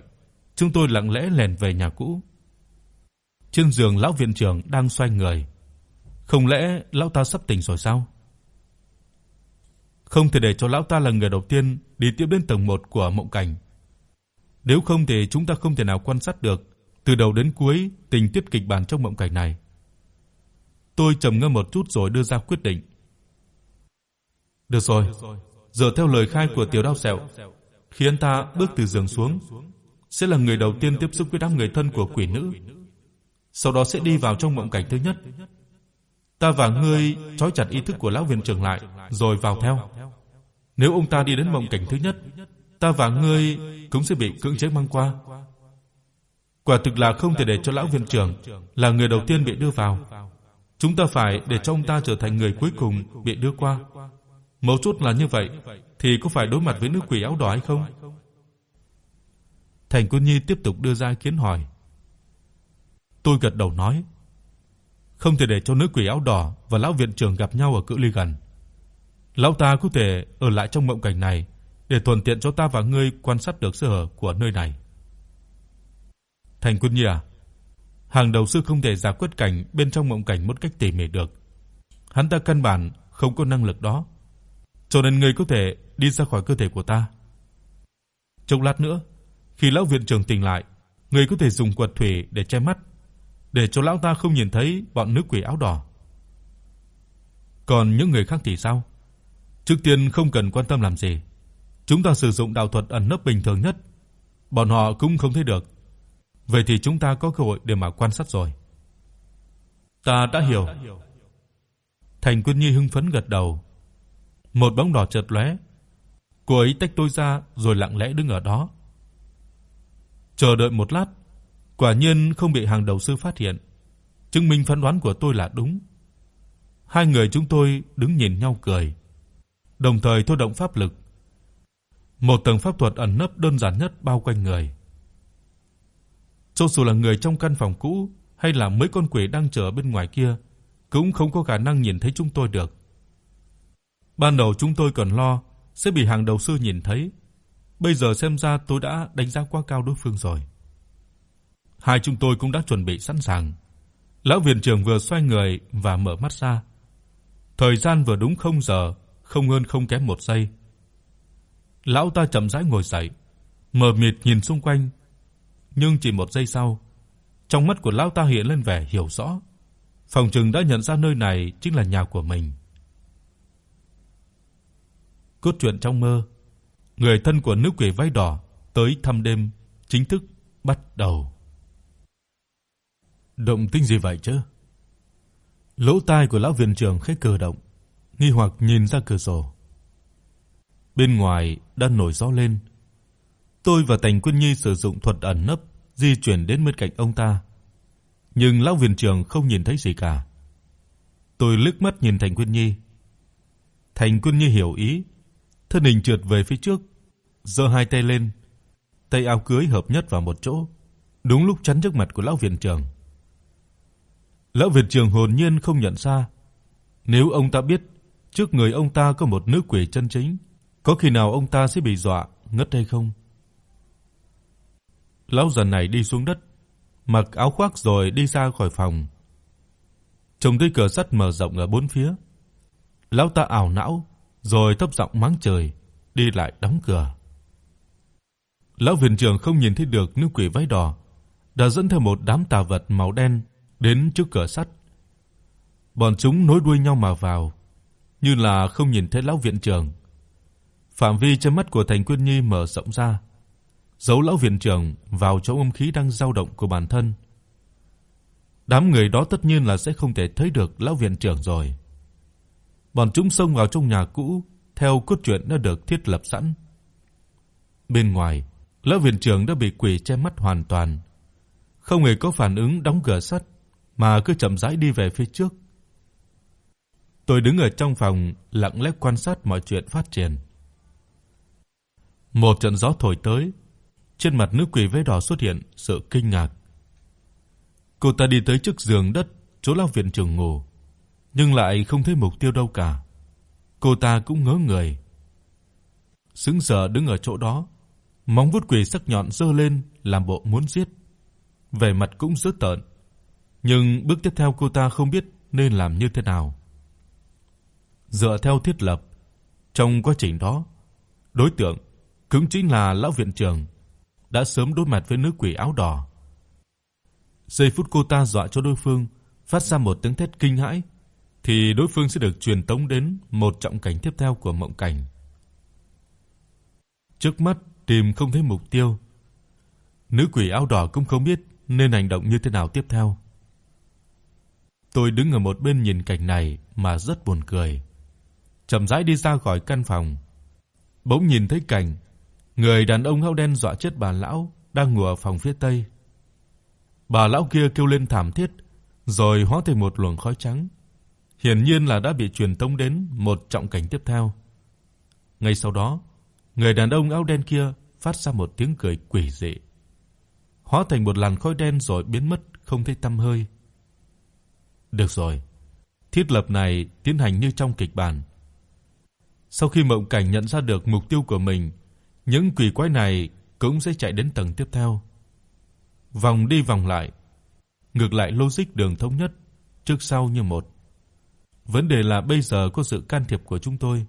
chúng tôi lặng lẽ lèn về nhà cũ. Trên giường lão viện trưởng đang xoay người. Không lẽ lão ta sắp tỉnh rồi sao? Không thể để cho lão ta là người đầu tiên đi tiếp đến tầng 1 của mộng cảnh. Nếu không thì chúng ta không thể nào quan sát được từ đầu đến cuối tình tiết kịch bản trong mộng cảnh này. Tôi trầm ngâm một chút rồi đưa ra quyết định. Được rồi, dựa theo lời khai của Tiểu Đao Sẹo, khi anh ta bước từ giường xuống, sẽ là người đầu tiên tiếp xúc với đám người thân của quỷ nữ. Sau đó sẽ đi vào trong mộng cảnh thứ nhất. Ta và ngươi trói chặt ý thức của lão viện trưởng lại rồi vào theo. Nếu ông ta đi đến mộng cảnh thứ nhất, ta và ngươi cũng sẽ bị cưỡng chế mang qua. Quả thực là không thể để cho lão viện trưởng là người đầu tiên bị đưa vào. Chúng ta phải để cho ông ta trở thành người cuối cùng bị đưa qua. Mấu chốt là như vậy thì có phải đối mặt với nữ quỷ áo đỏ hay không? Thành Quân Nhi tiếp tục đưa ra kiến hỏi. Tôi gật đầu nói, không thể để cho nữ quỷ áo đỏ và lão viện trưởng gặp nhau ở cự ly gần. Lão ta có thể ở lại trong mộng cảnh này để thuận tiện cho ta và ngươi quan sát được sơ hở của nơi này. Thành Quân Nhi à, hàng đầu sư không thể giải quyết cảnh bên trong mộng cảnh một cách tỉ mỉ được. Hắn ta căn bản không có năng lực đó. Cho nên ngươi có thể đi ra khỏi cơ thể của ta. Chốc lát nữa, khi lão viện trưởng tỉnh lại, ngươi có thể dùng quật thủy để che mắt, để cho lão ta không nhìn thấy bọn nữ quỷ áo đỏ. Còn những người khác thì sao? Trước tiên không cần quan tâm làm gì. Chúng ta sử dụng đạo thuật ẩn nấp bình thường nhất, bọn họ cũng không thấy được. Vậy thì chúng ta có cơ hội để mà quan sát rồi. Ta đã hiểu. Thành Quân Nhi hưng phấn gật đầu. Một bóng đỏ chợt lóe. Cô ấy tách tôi ra rồi lặng lẽ đứng ở đó. Chờ đợi một lát, quả nhiên không bị hàng đầu sư phát hiện, chứng minh phán đoán của tôi là đúng. Hai người chúng tôi đứng nhìn nhau cười, đồng thời thôi động pháp lực. Một tầng pháp thuật ẩn nấp đơn giản nhất bao quanh người. Cho dù là người trong căn phòng cũ hay là mấy con quỷ đang chờ bên ngoài kia, cũng không có khả năng nhìn thấy chúng tôi được. Ban đầu chúng tôi còn lo sẽ bị hàng đầu sư nhìn thấy, bây giờ xem ra tôi đã đánh giá quá cao đối phương rồi. Hai chúng tôi cũng đã chuẩn bị sẵn sàng. Lão viện trưởng vừa xoay người và mở mắt ra. Thời gian vừa đúng không giờ, không hơn không kém một giây. Lão ta chậm rãi ngồi dậy, mờ mịt nhìn xung quanh, nhưng chỉ một giây sau, trong mắt của lão ta hiện lên vẻ hiểu rõ. Phòng trừng đã nhận ra nơi này chính là nhà của mình. Cốt truyện trong mơ, người thân của nữ quỷ váy đỏ tới thăm đêm chính thức bắt đầu. Động tĩnh gì vậy chứ? Lỗ tai của lão viện trưởng khẽ cử động, nghi hoặc nhìn ra cửa sổ. Bên ngoài đã nổi gió lên. Tôi và Tành Quân Nhi sử dụng thuật ẩn nấp di chuyển đến bên cạnh ông ta. Nhưng lão viện trưởng không nhìn thấy gì cả. Tôi liếc mắt nhìn Thành Quân Nhi. Thành Quân Nhi hiểu ý, thân hình trượt về phía trước, giơ hai tay lên, tay áo cưới hợp nhất vào một chỗ, đúng lúc chắn trước mặt của lão viện trưởng. Lão việt trường hồn nhiên không nhận ra, nếu ông ta biết trước người ông ta có một nữ quỷ chân chính, có khi nào ông ta sẽ bị dọa ngất hay không? Lão già này đi xuống đất, mặc áo khoác rồi đi ra khỏi phòng. Trông thấy cửa sắt mở rộng ở bốn phía. Lão ta ảo não rồi thấp giọng mắng trời, đi lại đóng cửa. Lão viện trưởng không nhìn thấy được nữ quỷ váy đỏ, đã dẫn theo một đám tà vật màu đen đến trước cửa sắt. Bọn chúng nối đuôi nhau mà vào, như là không nhìn thấy lão viện trưởng. Phạm vi trong mắt của Thành Quyên Nhi mở rộng ra, giấu lão viện trưởng vào chỗ âm khí đang dao động của bản thân. Đám người đó tất nhiên là sẽ không thể thấy được lão viện trưởng rồi. Bọn chúng xông vào trong nhà cũ theo cốt truyện đã được thiết lập sẵn. Bên ngoài, lão viện trưởng đã bị quỷ che mắt hoàn toàn, không hề có phản ứng đóng cửa sắt mà cứ chậm rãi đi về phía trước. Tôi đứng ở trong phòng lặng lẽ quan sát mọi chuyện phát triển. Một trận gió thổi tới, trên mặt nữ quỷ váy đỏ xuất hiện sự kinh ngạc. Cô ta đi tới trước giường đất chỗ lão viện trưởng ngủ, nhưng lại không thấy mục tiêu đâu cả. Cô ta cũng ngớ người. Sững sờ đứng ở chỗ đó, móng vuốt quỷ sắc nhọn giơ lên làm bộ muốn giết. Vẻ mặt cũng dữ tợn, nhưng bước tiếp theo cô ta không biết nên làm như thế nào. Dựa theo thiết lập, trong quá trình đó, đối tượng cũng chính là lão viện trưởng đã sớm đối mặt với nữ quỷ áo đỏ. Giây phút cô ta dọa cho đối phương phát ra một tiếng thét kinh hãi thì đối phương sẽ được truyền tống đến một trọng cảnh tiếp theo của mộng cảnh. Trước mắt tìm không thấy mục tiêu. Nữ quỷ áo đỏ cũng không biết nên hành động như thế nào tiếp theo. Tôi đứng ở một bên nhìn cảnh này mà rất buồn cười. Chậm rãi đi ra khỏi căn phòng, bỗng nhìn thấy cảnh người đàn ông áo đen dọa chết bà lão đang ngủ ở phòng phía tây. Bà lão kia kêu lên thảm thiết, rồi hóa thành một luồng khói trắng. Hiển nhiên là đã bị truyền tống đến một trọng cảnh tiếp theo. Ngay sau đó, người đàn ông áo đen kia phát ra một tiếng cười quỷ dị, hóa thành một làn khói đen rồi biến mất không thấy tăm hơi. Được rồi, thiết lập này tiến hành như trong kịch bản. Sau khi Mộng Cảnh nhận ra được mục tiêu của mình, những quỷ quái này cũng sẽ chạy đến tầng tiếp theo. Vòng đi vòng lại, ngược lại logic đường thống nhất, trước sau như một. Vấn đề là bây giờ có sự can thiệp của chúng tôi,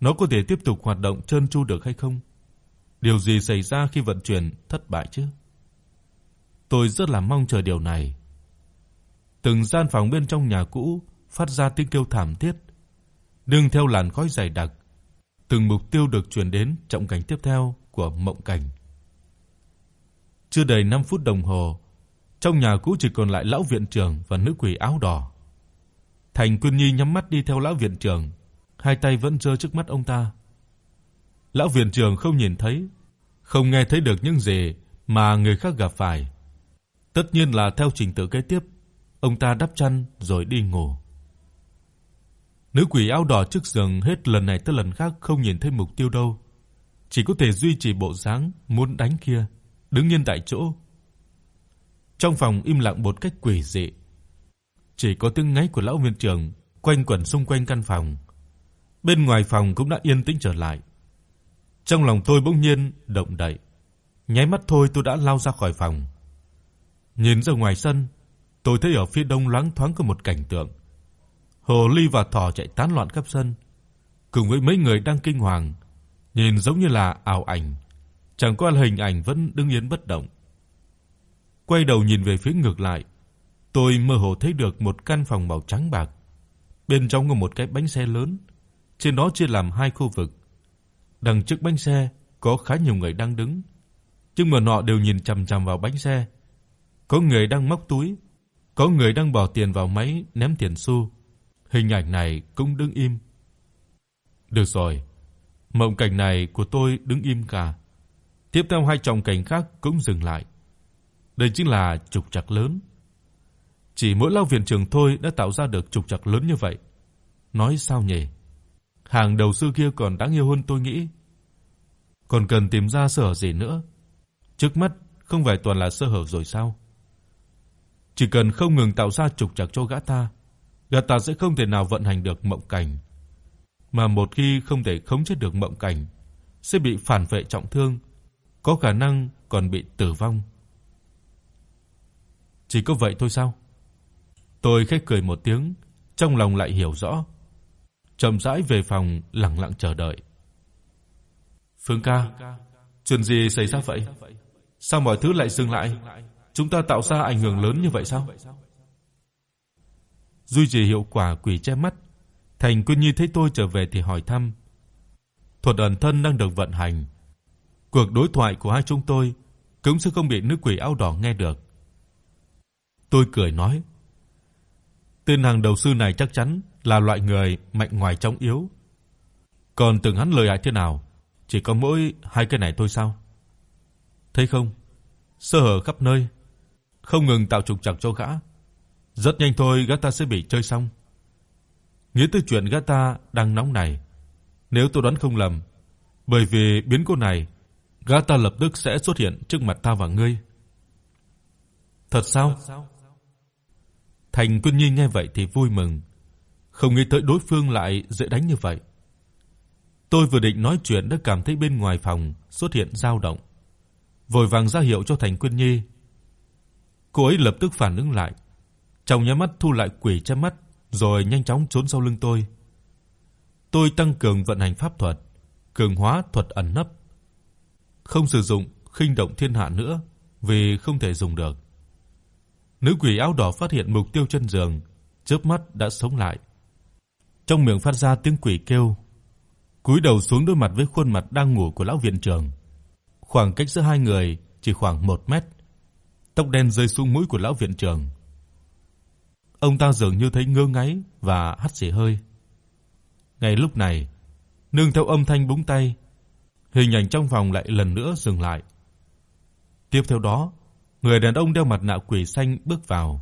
nó có thể tiếp tục hoạt động trơn tru được hay không? Điều gì xảy ra khi vận chuyển thất bại chứ? Tôi rất là mong chờ điều này. Từng gian phòng bên trong nhà cũ phát ra tiếng kêu thảm thiết, nương theo làn khói dày đặc. Từng mục tiêu được truyền đến trọng cảnh tiếp theo của mộng cảnh. Chưa đầy 5 phút đồng hồ, trong nhà cũ chỉ còn lại lão viện trưởng và nữ quỷ áo đỏ. Thành Quân Nhi nhắm mắt đi theo lão viện trưởng, hai tay vẫn giơ trước mắt ông ta. Lão viện trưởng không nhìn thấy, không nghe thấy được những gì mà người khác gặp phải. Tất nhiên là theo trình tự kế tiếp, ông ta đắp chăn rồi đi ngủ. Nữ quỷ áo đỏ trước giường hết lần này tới lần khác không nhìn thấy mục tiêu đâu, chỉ có thể duy trì bộ dáng muốn đánh kia, đứng yên tại chỗ. Trong phòng im lặng một cách quỷ dị. Chỉ có tiếng ngáy của lão viện trưởng quanh quẩn xung quanh căn phòng. Bên ngoài phòng cũng đã yên tĩnh trở lại. Trong lòng tôi bỗng nhiên động đậy. Nháy mắt thôi tôi đã lao ra khỏi phòng. Nhìn ra ngoài sân, tôi thấy ở phía đông loáng thoáng có một cảnh tượng. Hồ ly và thỏ chạy tán loạn khắp sân, cùng với mấy người đang kinh hoàng, nhìn giống như là ảo ảnh, chẳng qua hình ảnh vẫn đứng yên bất động. Quay đầu nhìn về phía ngược lại, tôi mơ hồ thấy được một căn phòng màu trắng bạc. Bên trong có một cái bánh xe lớn, trên đó chia làm hai khu vực. Đằng trước bánh xe có khá nhiều người đang đứng, nhưng mà họ đều nhìn chằm chằm vào bánh xe. Có người đang móc túi, có người đang bỏ tiền vào máy ném tiền xu. Hình ảnh này cũng đứng im. Được rồi, mộng cảnh này của tôi đứng im cả. Tiếp theo hai trọng cảnh khác cũng dừng lại. Đây chính là trục trặc lớn. Chỉ mỗi lao viện trường thôi đã tạo ra được trục trặc lớn như vậy. Nói sao nhỉ? Hàng đầu sư kia còn đáng yêu hơn tôi nghĩ. Còn cần tìm ra sở gì nữa? Trước mắt không phải toàn là sơ hở rồi sao? Chỉ cần không ngừng tạo ra trục trặc cho gã ta, gã ta sẽ không thể nào vận hành được mộng cảnh. Mà một khi không thể khống chế được mộng cảnh, sẽ bị phản vệ trọng thương, có khả năng còn bị tử vong. Chỉ có vậy thôi sao? Tôi khẽ cười một tiếng, trong lòng lại hiểu rõ. Chậm rãi về phòng lặng lặng chờ đợi. Phương ca, chuyện gì xảy ra vậy? Sao mọi thứ lại dừng lại? Chúng ta tạo ra ảnh hưởng lớn như vậy sao? Duy trì hiệu quả quỷ che mắt, Thành Quyên Nhi thấy tôi trở về thì hỏi thăm. Thuật ẩn thân đang được vận hành. Cuộc đối thoại của hai chúng tôi cũng sẽ không bị nữ quỷ áo đỏ nghe được. Tôi cười nói: Tên hàng đầu sư này chắc chắn là loại người mạnh ngoài trong yếu. Còn từng hắn lời hại thế nào, chỉ có mỗi hai cái này thôi sao? Thấy không? Sơ hở khắp nơi, không ngừng tạo trục trặc cho gã. Rất nhanh thôi gã ta sẽ bị chơi xong. Nghĩ tới chuyện gã ta đang nóng này, nếu tôi đoán không lầm, bởi vì biến cố này, gã ta lập tức sẽ xuất hiện trước mặt ta và ngươi. Thật sao? Thành Quân Nhi nghe vậy thì vui mừng, không nghĩ tới đối phương lại dễ đánh như vậy. Tôi vừa định nói chuyện đã cảm thấy bên ngoài phòng xuất hiện dao động, vội vàng ra hiệu cho Thành Quân Nhi. Cô ấy lập tức phản ứng lại, trong nháy mắt thu lại quỷ che mắt, rồi nhanh chóng trốn sau lưng tôi. Tôi tăng cường vận hành pháp thuật, cường hóa thuật ẩn nấp, không sử dụng khinh động thiên hạ nữa vì không thể dùng được. Nữ quỷ áo đỏ phát hiện mục tiêu chân giường, chớp mắt đã sống lại. Trong miệng phát ra tiếng quỷ kêu, cúi đầu xuống đối mặt với khuôn mặt đang ngủ của lão viện trưởng. Khoảng cách giữa hai người chỉ khoảng 1 mét. Tóc đen rơi xuống mũi của lão viện trưởng. Ông ta dường như thấy ngơ ngáy và hắt xì hơi. Ngay lúc này, nương theo âm thanh búng tay, hình ảnh trong phòng lại lần nữa dừng lại. Tiếp theo đó, người đàn ông đeo mặt nạ quỷ xanh bước vào.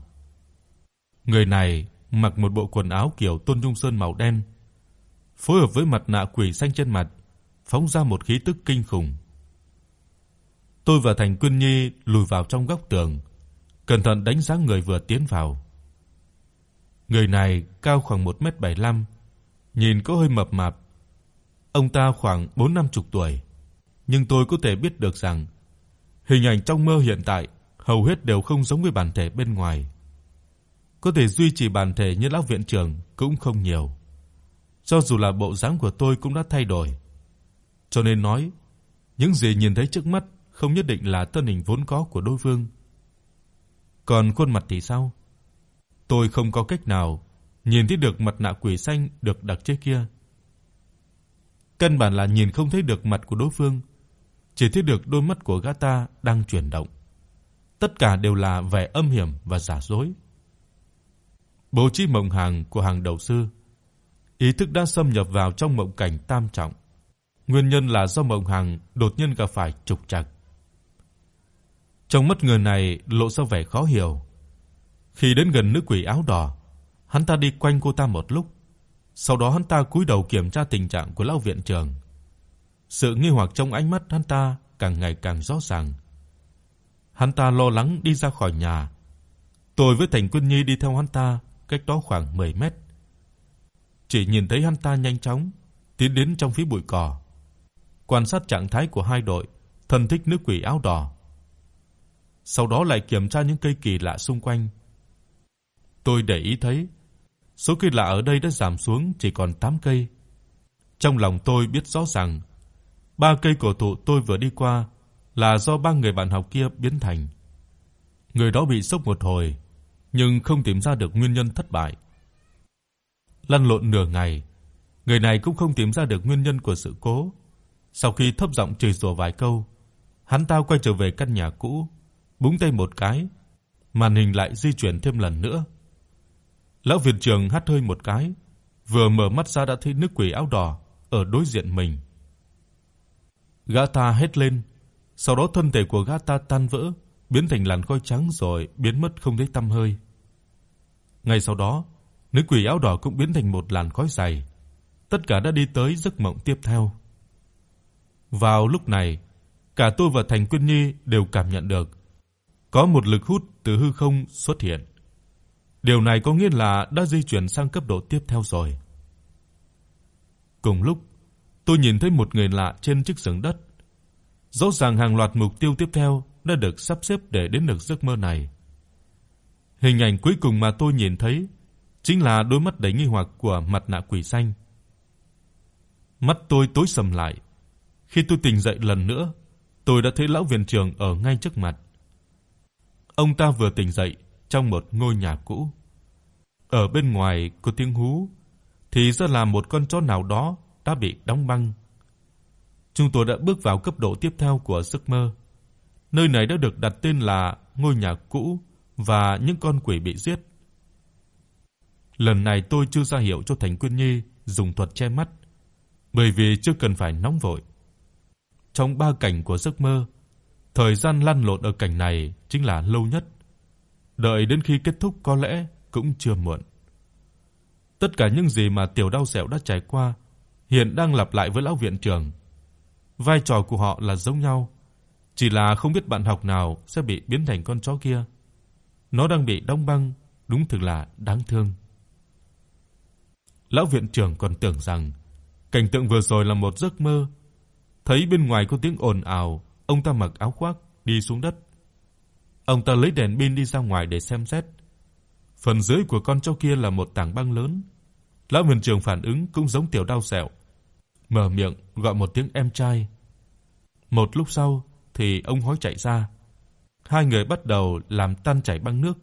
Người này mặc một bộ quần áo kiểu Tôn Dung Sơn màu đen, phối hợp với mặt nạ quỷ xanh trên mặt, phóng ra một khí tức kinh khủng. Tôi và Thành Quân Nhi lùi vào trong góc tường, cẩn thận đánh giá người vừa tiến vào. Người này cao khoảng 1m75, nhìn có hơi mập mạp. Ông ta khoảng 4 năm chục tuổi, nhưng tôi có thể biết được rằng hình ảnh trong mơ hiện tại hầu hết đều không giống với bản thể bên ngoài. Có thể duy trì bản thể như lão viện trưởng cũng không nhiều. Cho dù là bộ dáng của tôi cũng đã thay đổi. Cho nên nói, những gì nhìn thấy trước mắt không nhất định là thân hình vốn có của đối phương. Còn khuôn mặt thì sao? Tôi không có cách nào nhìn thấy được mặt nạ quỷ xanh được đặt trên kia. Căn bản là nhìn không thấy được mặt của đối phương, chỉ thấy được đôi mắt của gã ta đang chuyển động. Tất cả đều là vẻ âm hiểm và giả dối. Bố trí mộng hàng của hàng đầu sư, ý thức đã xâm nhập vào trong mộng cảnh tam trọng. Nguyên nhân là do mộng hàng đột nhiên gặp phải trục trặc. Trong mắt người này lộ ra vẻ khó hiểu. Khi đến gần nữ quỷ áo đỏ, hắn ta đi quanh cô ta một lúc, sau đó hắn ta cúi đầu kiểm tra tình trạng của lão viện trưởng. Sự nghi hoặc trong ánh mắt hắn ta càng ngày càng rõ ràng. Hắn ta lo lắng đi ra khỏi nhà. Tôi với Thành Quân Nhi đi theo hắn ta, cách đó khoảng 10 mét. Chỉ nhìn thấy hắn ta nhanh chóng tiến đến trong phía bụi cỏ, quan sát trạng thái của hai đội thân thích nữ quỷ áo đỏ. Sau đó lại kiểm tra những cây kỳ lạ xung quanh. Tôi để ý thấy số cây lạ ở đây đã giảm xuống chỉ còn 8 cây. Trong lòng tôi biết rõ rằng ba cây cổ thụ tôi vừa đi qua là do ba người bạn học kia biến thành. Người đó bị sốc một hồi, nhưng không tìm ra được nguyên nhân thất bại. Lăn lộn nửa ngày, người này cũng không tìm ra được nguyên nhân của sự cố. Sau khi thấp giọng chửi rủa vài câu, hắn ta quay trở về căn nhà cũ, búng tay một cái, màn hình lại di chuyển thêm lần nữa. Lão viện trưởng hắt hơi một cái, vừa mở mắt ra đã thấy nữ quỷ áo đỏ ở đối diện mình. Gã ta hét lên, sau đó thân thể của gã ta tan vỡ, biến thành làn khói trắng rồi biến mất không thấy tăm hơi. Ngay sau đó, nữ quỷ áo đỏ cũng biến thành một làn khói dày. Tất cả đã đi tới giấc mộng tiếp theo. Vào lúc này, cả tôi và Thành Quân Nhi đều cảm nhận được có một lực hút từ hư không xuất hiện. Điều này có nghĩa là đã di chuyển sang cấp độ tiếp theo rồi. Cùng lúc, tôi nhìn thấy một người lạ trên chiếc giường đất. Rõ ràng hàng loạt mục tiêu tiếp theo đã được sắp xếp để đến được giấc mơ này. Hình ảnh cuối cùng mà tôi nhìn thấy chính là đôi mắt đầy nghi hoặc của mặt nạ quỷ xanh. Mắt tôi tối sầm lại. Khi tôi tỉnh dậy lần nữa, tôi đã thấy lão viện trưởng ở ngay trước mặt. Ông ta vừa tỉnh dậy trong một ngôi nhà cũ. Ở bên ngoài có tiếng hú, thì ra là một con chó nào đó đã bị đóng băng. Chúng tôi đã bước vào cấp độ tiếp theo của giấc mơ. Nơi này đã được đặt tên là ngôi nhà cũ và những con quỷ bị giết. Lần này tôi chưa ra hiệu cho Thành Quyên Nhi dùng thuật che mắt, bởi vì chưa cần phải nóng vội. Trong ba cảnh của giấc mơ, thời gian lăn lộn ở cảnh này chính là lâu nhất. Đợi đến khi kết thúc có lẽ cũng chưa muộn. Tất cả những gì mà Tiểu đau Sẹo đã trải qua hiện đang lặp lại với lão viện trưởng. Vai trò của họ là giống nhau, chỉ là không biết bạn học nào sẽ bị biến thành con chó kia. Nó đang bị đóng băng, đúng thực là đáng thương. Lão viện trưởng còn tưởng rằng cảnh tượng vừa rồi là một giấc mơ. Thấy bên ngoài có tiếng ồn ào, ông ta mặc áo khoác đi xuống đất. Ông ta lấy đèn pin đi ra ngoài để xem xét. Phần dưới của con chó kia là một tảng băng lớn. Lão viện trưởng phản ứng cũng giống tiểu đau sẹo, mở miệng gọi một tiếng em trai. Một lúc sau thì ông hói chạy ra. Hai người bắt đầu làm tan chảy băng nước.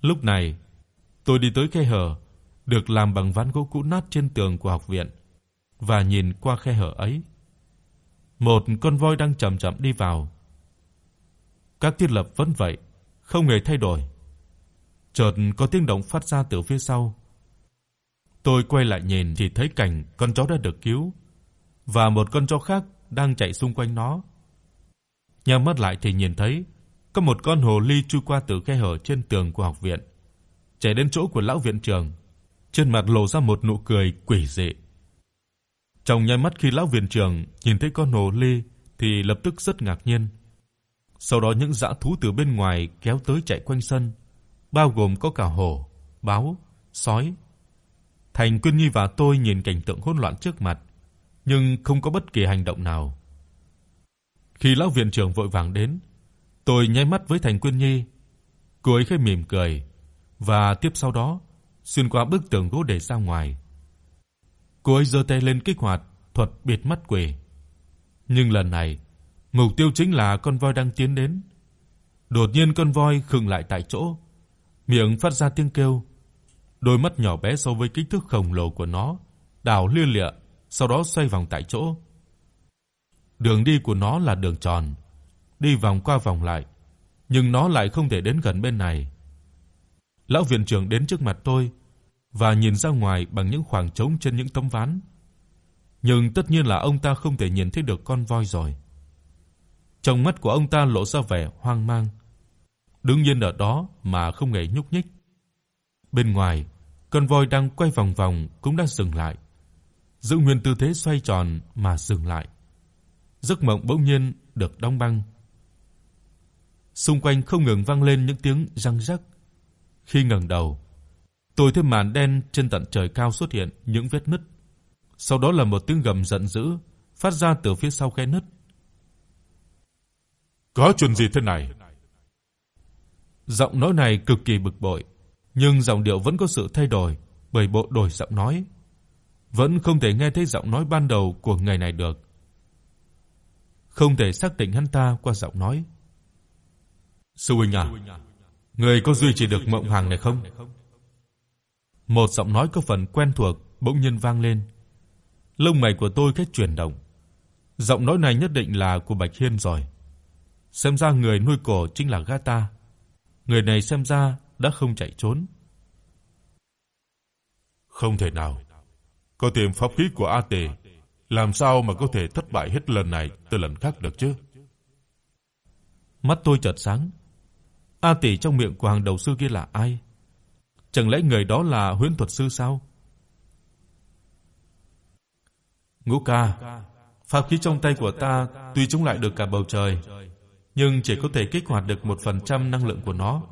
Lúc này, tôi đi tới khe hở được làm bằng ván gỗ cũ nát trên tường của học viện và nhìn qua khe hở ấy. Một con voi đang chậm chậm đi vào. Các thiết lập vẫn vậy, không hề thay đổi. Chợt có tiếng động phát ra từ phía sau. Tôi quay lại nhìn thì thấy cảnh con chó đã được cứu và một con chó khác đang chạy xung quanh nó. Nhắm mắt lại thì nhìn thấy có một con hồ ly chui qua từ khe hở trên tường của học viện, chạy đến chỗ của lão viện trưởng, trên mặt lộ ra một nụ cười quỷ dị. Trong nháy mắt khi lão viện trưởng nhìn thấy con hồ ly thì lập tức rất ngạc nhiên. Sau đó những dã thú từ bên ngoài kéo tới chạy quanh sân, bao gồm có cả hổ, báo, sói. Thành Quyên Nhi và tôi nhìn cảnh tượng hỗn loạn trước mặt, nhưng không có bất kỳ hành động nào. Khi lão viện trưởng vội vàng đến, tôi nháy mắt với Thành Quyên Nhi. Cô ấy khẽ mỉm cười và tiếp sau đó xuyên qua bức tường gỗ để ra ngoài. Cô ấy giơ tay lên kích hoạt thuật biệt mắt quỷ. Nhưng lần này, mục tiêu chính là con voi đang tiến đến. Đột nhiên con voi khựng lại tại chỗ, miệng phát ra tiếng kêu. Đôi mắt nhỏ bé so với kích thước khổng lồ của nó đảo lia lịa, sau đó xoay vòng tại chỗ. Đường đi của nó là đường tròn, đi vòng qua vòng lại, nhưng nó lại không thể đến gần bên này. Lão viện trưởng đến trước mặt tôi và nhìn ra ngoài bằng những khoảng trống trên những tấm ván. Nhưng tất nhiên là ông ta không thể nhìn thấy được con voi rồi. Trong mắt của ông ta lộ ra vẻ hoang mang. Đứng yên ở đó mà không hề nhúc nhích. Bên ngoài, con voi đang quay vòng vòng cũng đã dừng lại. Giữ nguyên tư thế xoay tròn mà dừng lại. Giấc mộng bỗng nhiên được đóng băng. Xung quanh không ngừng vang lên những tiếng răng rắc. Khi ngẩng đầu, tôi thấy màn đen trên tận trời cao xuất hiện những vết nứt. Sau đó là một tiếng gầm giận dữ phát ra từ phía sau khe nứt. Có chuyện gì thế này? Giọng nói này cực kỳ bực bội, nhưng giọng điệu vẫn có sự thay đổi bởi bộ đổi giọng nói. Vẫn không thể nghe thấy giọng nói ban đầu của người này được. Không thể xác định hắn ta qua giọng nói. Sư huynh à, người có duy trì được mộng hàng này không? Một giọng nói có phần quen thuộc bỗng nhiên vang lên. Lông mày của tôi khẽ chuyển động. Giọng nói này nhất định là của Bạch Hiên rồi. Xem ra người nuôi cổ chính là gã ta. Người này xem ra đã không chạy trốn. Không thể nào. Có tiềm pháp khí của A Tề, làm sao mà có thể thất bại hết lần này tới lần khác được chứ? Mắt tôi chợt sáng. A tỷ trong miệng của hàng đầu sư kia là ai? Chẳng lẽ người đó là huyễn thuật sư sao? Ngũ ca, pháp khí trong tay của ta tuy chống lại được cả bầu trời, nhưng chỉ có thể kích hoạt được 1% năng lượng của nó.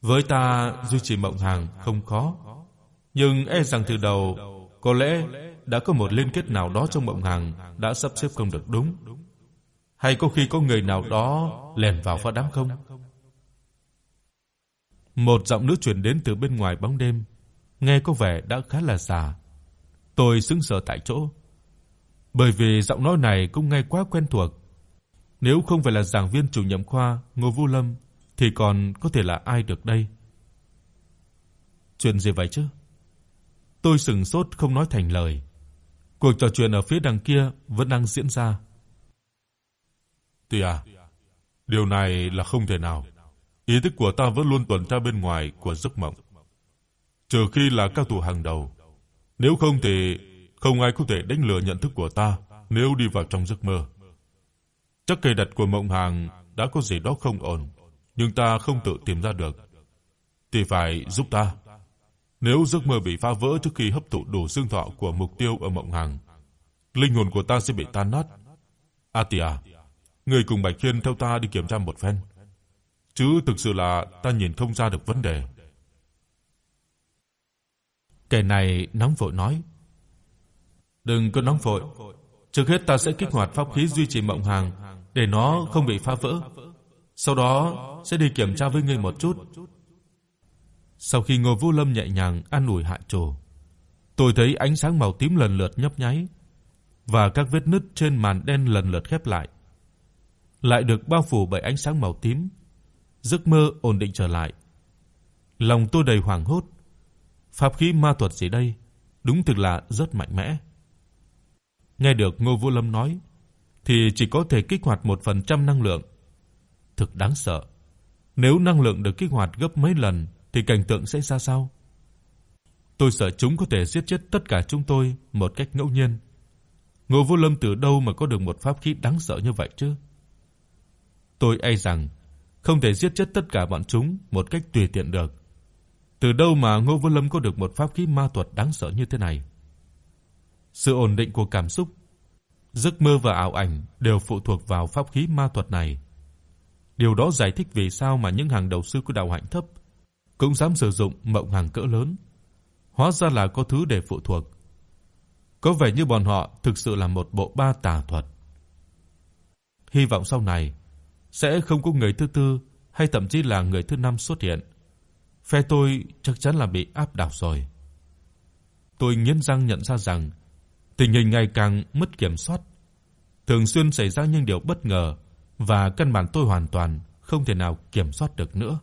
Với ta duy trì mộng hàng không khó, nhưng e rằng từ đầu có lẽ đã có một liên kết nào đó trong mộng hàng đã sắp xếp không được đúng. Hay có khi có người nào đó lèn vào phá đám không? Một giọng nữ truyền đến từ bên ngoài bóng đêm, nghe có vẻ đã khá là già. Tôi sững sờ tại chỗ. Bởi vì giọng nói này cũng nghe quá quen thuộc. Nếu không phải là giảng viên chủ nhiệm khoa Ngô Vũ Lâm thì còn có thể là ai được đây? Chuyện gì vậy chứ? Tôi sững sốt không nói thành lời. Cuộc trò chuyện ở phía đằng kia vẫn đang diễn ra. Tuy à, điều này là không thể nào. Ý thức của ta vẫn luôn tuần tra bên ngoài của giấc mộng. Trừ khi là cao thủ hàng đầu, nếu không thì không ai có thể đánh lừa nhận thức của ta nếu đi vào trong giấc mơ. Chắc cây đặt của mộng hàng đã có gì đó không ổn, nhưng ta không tự tìm ra được. Thì phải giúp ta. Nếu giấc mơ bị phá vỡ trước khi hấp thụ đủ xương thọ của mục tiêu ở mộng hàng, linh hồn của ta sẽ bị tan nát. Atia, người cùng Bạch Khiên theo ta đi kiểm tra một phen. Chứ thực sự là ta nhìn không ra được vấn đề. Kẻ này nóng vội nói: "Đừng có nóng vội, trước hết ta sẽ kích hoạt pháp khí duy trì mộng hàng để nó không bị phá vỡ. Sau đó sẽ đi kiểm tra với ngươi một chút." Sau khi Ngô Vũ Lâm nhẹ nhàng an ủi Hạ Trồ, tôi thấy ánh sáng màu tím lần lượt nhấp nháy và các vết nứt trên màn đen lần lượt khép lại, lại được bao phủ bởi ánh sáng màu tím. Giấc mơ ổn định trở lại. Lòng tôi đầy hoảng hốt. Pháp khí ma thuật gì đây? Đúng thực là rất mạnh mẽ. Nghe được Ngô Vũ Lâm nói, thì chỉ có thể kích hoạt 1% năng lượng. Thực đáng sợ. Nếu năng lượng được kích hoạt gấp mấy lần thì cảnh tượng sẽ ra sao? Tôi sợ chúng có thể giết chết tất cả chúng tôi một cách ngẫu nhiên. Ngô Vũ Lâm từ đâu mà có được một pháp khí đáng sợ như vậy chứ? Tôi e rằng không thể giết chết tất cả bọn chúng một cách tùy tiện được. Từ đâu mà Ngô Vô Lâm có được một pháp khí ma thuật đáng sợ như thế này? Sự ổn định của cảm xúc, giấc mơ và ảo ảnh đều phụ thuộc vào pháp khí ma thuật này. Điều đó giải thích vì sao mà những hàng đầu sư của đạo hạnh thấp cũng dám sử dụng mộng hàng cỡ lớn. Hóa ra là có thứ để phụ thuộc. Có vẻ như bọn họ thực sự là một bộ ba tà thuật. Hy vọng sau này sẽ không có người thứ tư hay thậm chí là người thứ năm xuất hiện. Phe tôi chắc chắn là bị áp đảo rồi. Tôi nghiến răng nhận ra rằng tình hình ngày càng mất kiểm soát, thường xuyên xảy ra những điều bất ngờ và căn bản tôi hoàn toàn không thể nào kiểm soát được nữa.